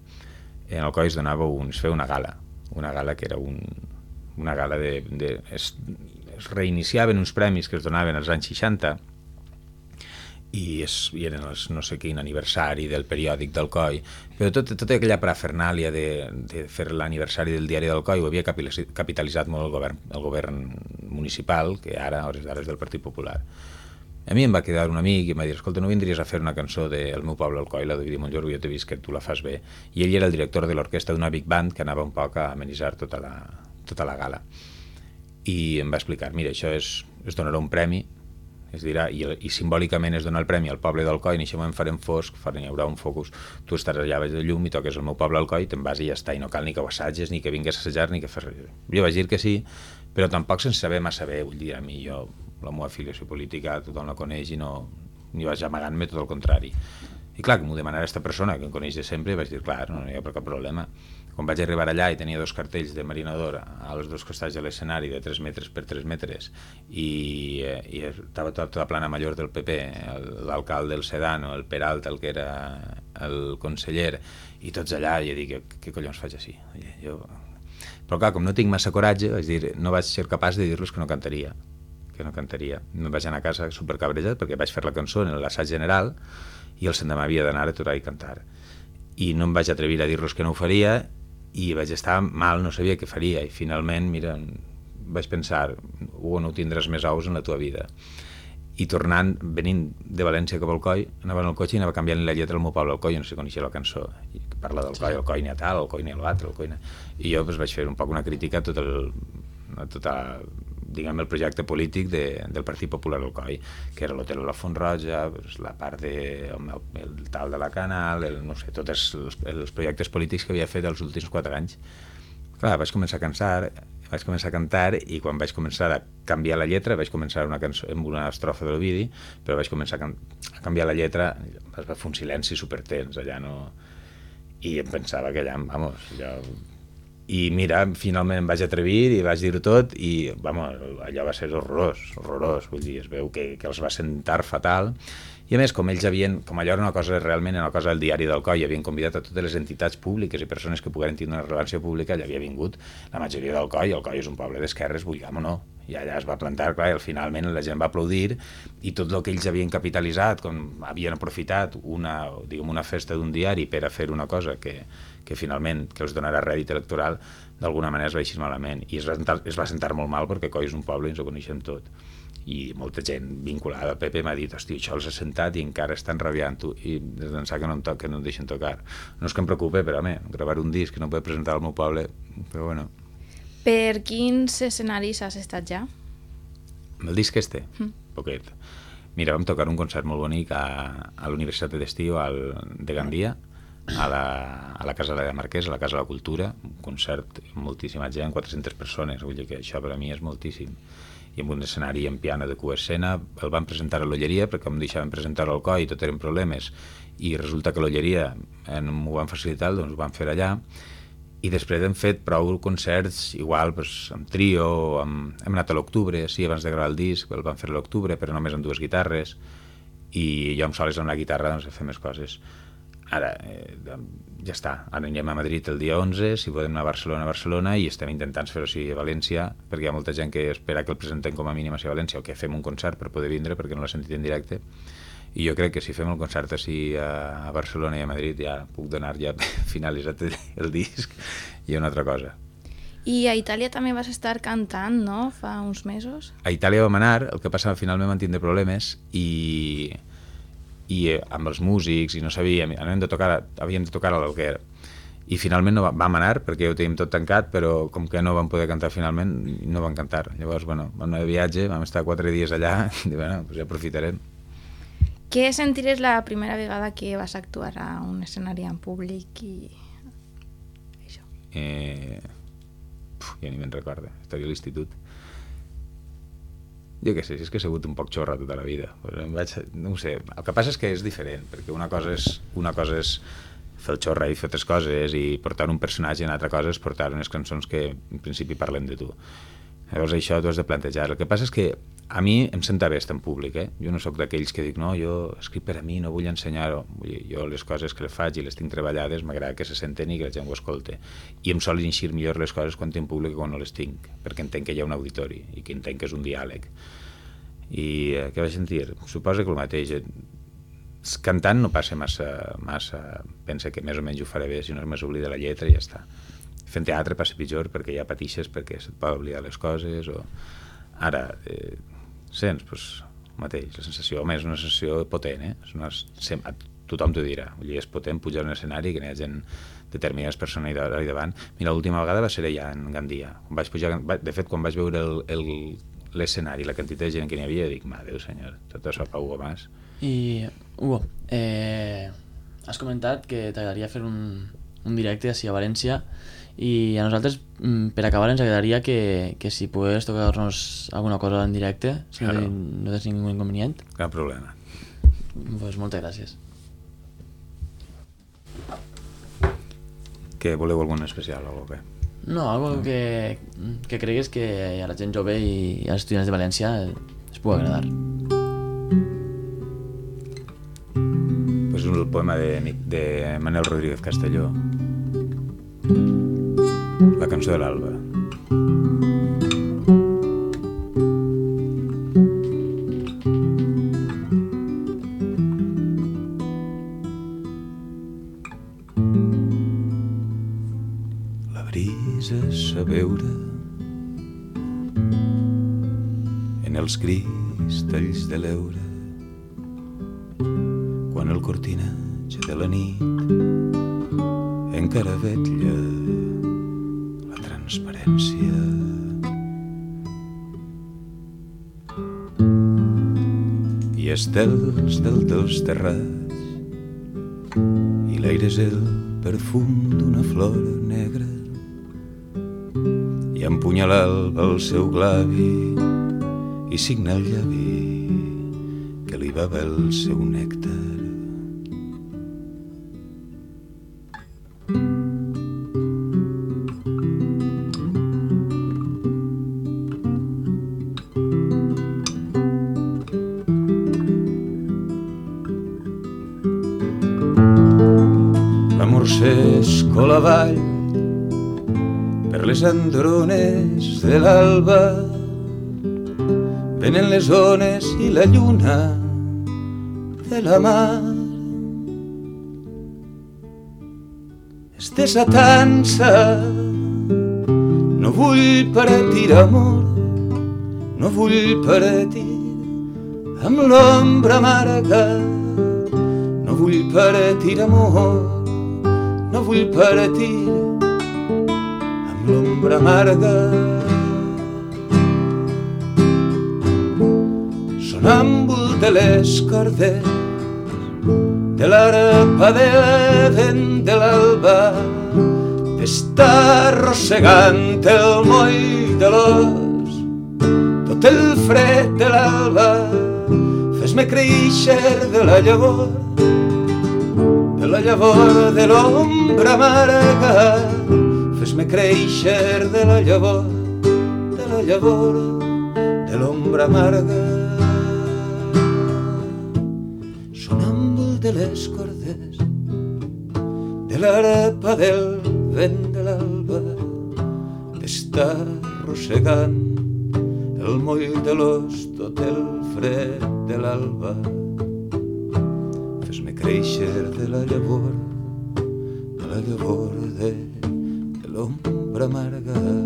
J: en el COI es donava un, es feia una gala. Una gala que era un, una gala de... de es, es reiniciaven uns premis que es donaven als anys 60 i, es, i eren els no sé quin aniversari del periòdic del COI, però tot, tota aquella parafernàlia de, de fer l'aniversari del diari del COI ho havia capitalitzat molt el govern, el govern municipal, que ara, a hores d'ara, és del Partit Popular. A mi em va quedar un amic i em va dir, escolta, no vindries a fer una cançó del meu poble, el Coi, la de Montllor, jo t'he vist que tu la fas bé. I ell era el director de l'orquestra d'una big band que anava un poc a amenitzar tota la, tota la gala. I em va explicar, mira, això és, es donarà un premi, es dirà, i, i simbòlicament es dona el premi al poble del Coi, i això en farem fosc, farem, hi haurà un focus, tu estaràs allà baix de llum i toques el meu poble al Coi, te'n vas i ja està, i no cal ni que ho assages, ni que vingues a assajar, ni que fas res. Jo vaig dir que sí, però tampoc sense saber massa bé, vull dir, a mi jo la meva afiliació política tothom la coneix i no ni vaig amagant-me, tot el contrari. I clar, que m'ho demanara aquesta persona que em coneix de sempre, vaig dir, clar, no, no hi ha cap problema. Quan vaig arribar allà i tenia dos cartells de marinador als dos costats de l'escenari de 3 metres per 3 metres i, eh, i estava tota, tota plana major del PP, l'alcalde, el Sedano, el Peralta, el que era el conseller, i tots allà, i dic, què, collons faig així? Jo... Però clar, com no tinc massa coratge, vaig dir, no vaig ser capaç de dir-los que no cantaria que no cantaria. Me'n vaig anar a casa supercabrejat perquè vaig fer la cançó en l'assaig general i el sendemà havia d'anar a aturar i cantar. I no em vaig atrevir a dir-los que no ho faria i vaig estar mal, no sabia què faria i finalment, mira, vaig pensar Hugo, no tindràs més ous en la teva vida. I tornant, venint de València cap al Coi, anava en el cotxe i anava canviant la lletra al meu poble, el Coi, no sé si coneixia la cançó, i parla del Coi, el Coi ni a tal, el Coi ni a l'altre, el Coi ni... I jo pues, vaig fer un poc una crítica a tot el, a tota diguem, el projecte polític de, del Partit Popular del COI, que era l'hotel de la Font Roja, la part de, el, el tal de la Canal, el, no sé, tots els, els projectes polítics que havia fet els últims quatre anys. Clar, vaig començar a cansar, vaig començar a cantar i quan vaig començar a canviar la lletra, vaig començar una cançó amb una estrofa del vídeo, però vaig començar a, can a canviar la lletra, es va fer un silenci supertens, allà no... I em pensava que allà, vamos, jo i mira, finalment em vaig atrevir i vaig dir-ho tot i vamos, allò va ser horrorós, horrorós, vull dir, es veu que, que els va sentar fatal. I a més, com ells havien, com allò era una cosa realment una cosa del diari del COI, havien convidat a totes les entitats públiques i persones que pogueren tenir una rellevància pública, allà havia vingut la majoria del COI, el COI és un poble d'esquerres, vulguem o no, i allà es va plantar, clar, i finalment la gent va aplaudir i tot el que ells havien capitalitzat, com havien aprofitat una, diguem, una festa d'un diari per a fer una cosa que, que finalment que els donarà rèdit electoral, d'alguna manera es va malament. I es va, sentar, es va sentar molt mal perquè Coi és un poble i ens ho coneixem tot. I molta gent vinculada al PP m'ha dit, hosti, això els ha sentat i encara estan rabiant tu. I des d'ençà que no em toquen, no em deixen tocar. No és que em preocupe, però home, gravar un disc que no puc presentar al meu poble, però bueno.
I: Per quins escenaris has estat ja?
J: El disc este? Mm. Poquet. Mira, vam tocar un concert molt bonic a, a l'Universitat d'Estiu de Gandia, mm a la, a la Casa de la Marquès, a la Casa de la Cultura, un concert moltíssima gent, 400 persones, vull dir que això per a mi és moltíssim. I amb un escenari en piano de escena, el van presentar a l'Olleria, perquè em deixaven presentar al COI i tot eren problemes, i resulta que l'Olleria m'ho van facilitar, doncs ho van fer allà, i després hem fet prou concerts igual pues, amb trio, amb, hem anat a l'octubre, sí, abans de gravar el disc, el van fer a l'octubre, però només amb dues guitarres, i jo amb soles amb la guitarra doncs, he més coses Ara, eh, ja està, ara anirem a Madrid el dia 11, si podem anar a Barcelona, a Barcelona, i estem intentant fer-ho sigui a València, perquè hi ha molta gent que espera que el presentem com a mínim a a València, o que fem un concert per poder vindre, perquè no l'ha sentit en directe, i jo crec que si fem el concert així a, Barcelona i a Madrid ja puc donar ja finalitzat el, disc i una altra cosa.
I: I a Itàlia també vas estar cantant, no?, fa uns mesos?
J: A Itàlia vam anar, el que passa finalment vam tindre problemes i i eh, amb els músics i no sabíem, havíem de tocar, havíem de tocar a l'Alguer i finalment no vam anar perquè ho teníem tot tancat però com que no vam poder cantar finalment no vam cantar, llavors bueno, vam anar de viatge vam estar quatre dies allà i bueno, pues ja aprofitarem.
I: Què sentiràs la primera vegada que vas actuar a un escenari en públic i això?
J: Eh... Puf, ja ni me'n recordo, estaria a l'institut jo què sé, si és que he sigut un poc xorra tota la vida. Em vaig, no ho sé, el que passa és que és diferent, perquè una cosa és, una cosa és fer el xorra i fer altres coses i portar un personatge en altra cosa és portar unes cançons que en principi parlen de tu. Llavors això t'ho has de plantejar. El que passa és que a mi em senta bé estar en públic, eh? Jo no sóc d'aquells que dic, no, jo escric per a mi, no vull ensenyar-ho. Jo les coses que les faig i les tinc treballades m'agrada que se senten i que la gent ho escolte. I em sol eixir millor les coses quan tinc públic que quan no les tinc, perquè entenc que hi ha un auditori i que entenc que és un diàleg. I eh, què vaig sentir? Suposo que el mateix. Cantant no passa massa, massa... Pensa que més o menys ho faré bé, si no es m'oblida la lletra i ja està. Fent teatre passa pitjor perquè ja patixes perquè se't pot oblidar les coses o... Ara, eh, sents, pues, mateix, la sensació, home, és una sensació potent, eh? És una, sem, tothom t'ho dirà, vull dir, és potent pujar a un escenari que n'hi ha gent determinades personalitats allà davant. Mira, l'última vegada va ser allà en Gandia. Vaig pujar, de fet, quan vaig veure l'escenari, la quantitat de gent que n'hi havia, dic, ma Déu senyor, tot això pa Hugo Mas.
A: I, Hugo, eh, has comentat que t'agradaria fer un, un directe així a València i a nosaltres, mm, per acabar, ens agradaria que, que si pogués tocar-nos alguna cosa en directe, si
J: Claro.
A: no, tens ningú inconvenient.
J: Cap problema.
A: Pues moltes gràcies.
J: Que voleu algun especial o què?
A: No, algo que, que cregues que a la gent jove i als estudiants de València es pugui agradar.
J: Pues és un poema de, de Manel Rodríguez Castelló. La cançó de l'alba. La brisa s'aveure en els cristalls de l'eure quan el cortinatge de la nit encara vetlla estels del dels terrats i l'aire és el perfum d'una flor negra i empunya l'alba al seu glavi i signa el llavi que li va bé el seu nèctar. La lluna de la mar. Es desatança no vull paretir amor no vull paretir amb l'ombra amarga. No vull paretir amor no vull paretir amb l'ombra amarga sonàmbul de les cordes de l'arpa de vent de l'alba t'està arrossegant el moll de l'os tot el fred de l'alba fes-me créixer de la llavor de la llavor de l'ombra amarga fes-me créixer de la llavor de la llavor de l'ombra amarga les cordes de l'arpa del vent de l'alba està arrossegant el moll de l'os tot el fred de l'alba. Fes-me créixer de la llavor de la llavor de, de l'ombra amarga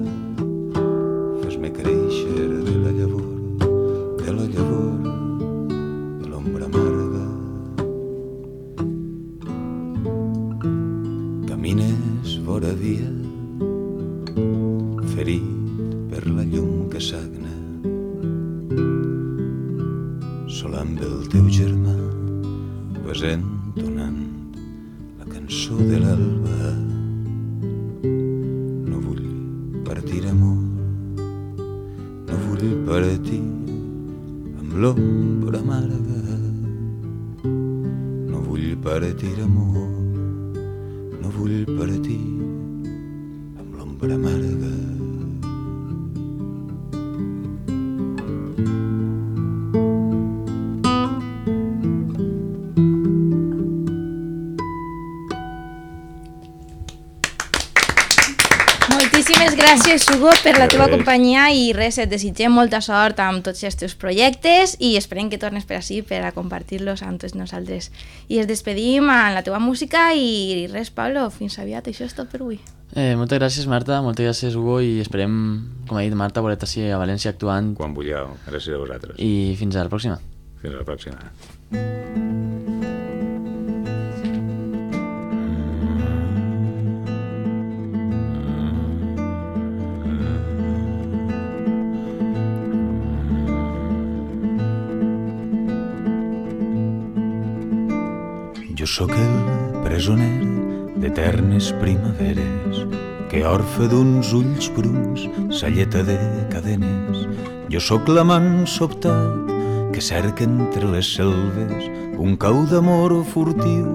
J: per la
I: teva companyia i res, et desitgem molta sort amb tots els teus projectes i esperem que tornes per així per a compartir-los amb tots nosaltres. I es despedim amb la teva música i res, Pablo, fins aviat, això és tot per avui.
A: Eh, moltes gràcies, Marta, moltes gràcies, Hugo, i esperem, com ha dit Marta, voler-te així a València actuant
J: quan vulgueu, gràcies a vosaltres
A: i fins a la pròxima.
J: Fins a la pròxima. Sóc el presoner d'eternes primaveres que orfe d'uns ulls bruns s'alleta de cadenes. Jo sóc l'amant sobtat que cerca entre les selves un cau d'amor furtiu,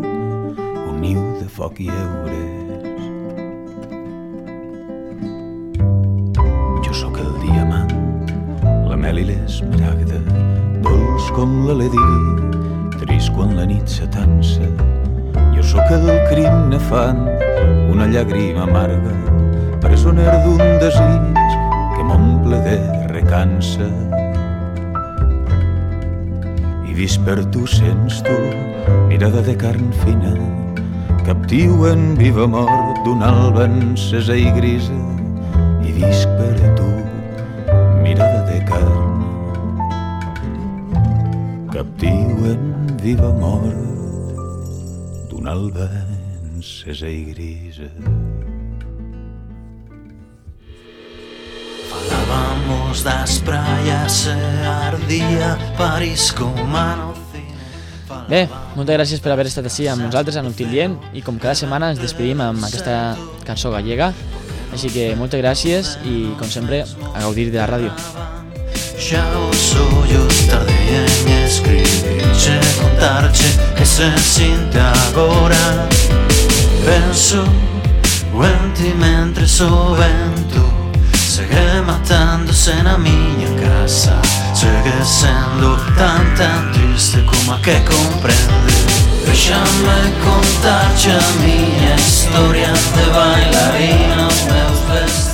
J: un niu de foc i eures. Jo sóc el diamant, la mel i l'esmeragda, dolç com l'alè diví, trist quan la nit s'atansa. Jo sóc el crim nefant, una llàgrima amarga, presoner d'un desig que m'omple de recança. I vist per tu sents tu, mirada de carn fina, captiu en viva mort d'una alba encesa i grisa. I visc per tu, viva mort d'una alba encesa i grisa.
L: Falábamos das praias e ardía París com ano
A: Bé, moltes gràcies per haver estat així amb nosaltres a Noctilient i com cada setmana ens despedim amb aquesta cançó gallega. Així que moltes gràcies i, com sempre, a gaudir de la ràdio.
L: Ciao, soy otra de me escribirche, contarci che se te agora. Penso en mentre sovento, seguiré matandosi na mia casa, seguiré sendo tan tan triste come a que comprende. Deixame contarci a mia storia de bailarina, meus vestidos.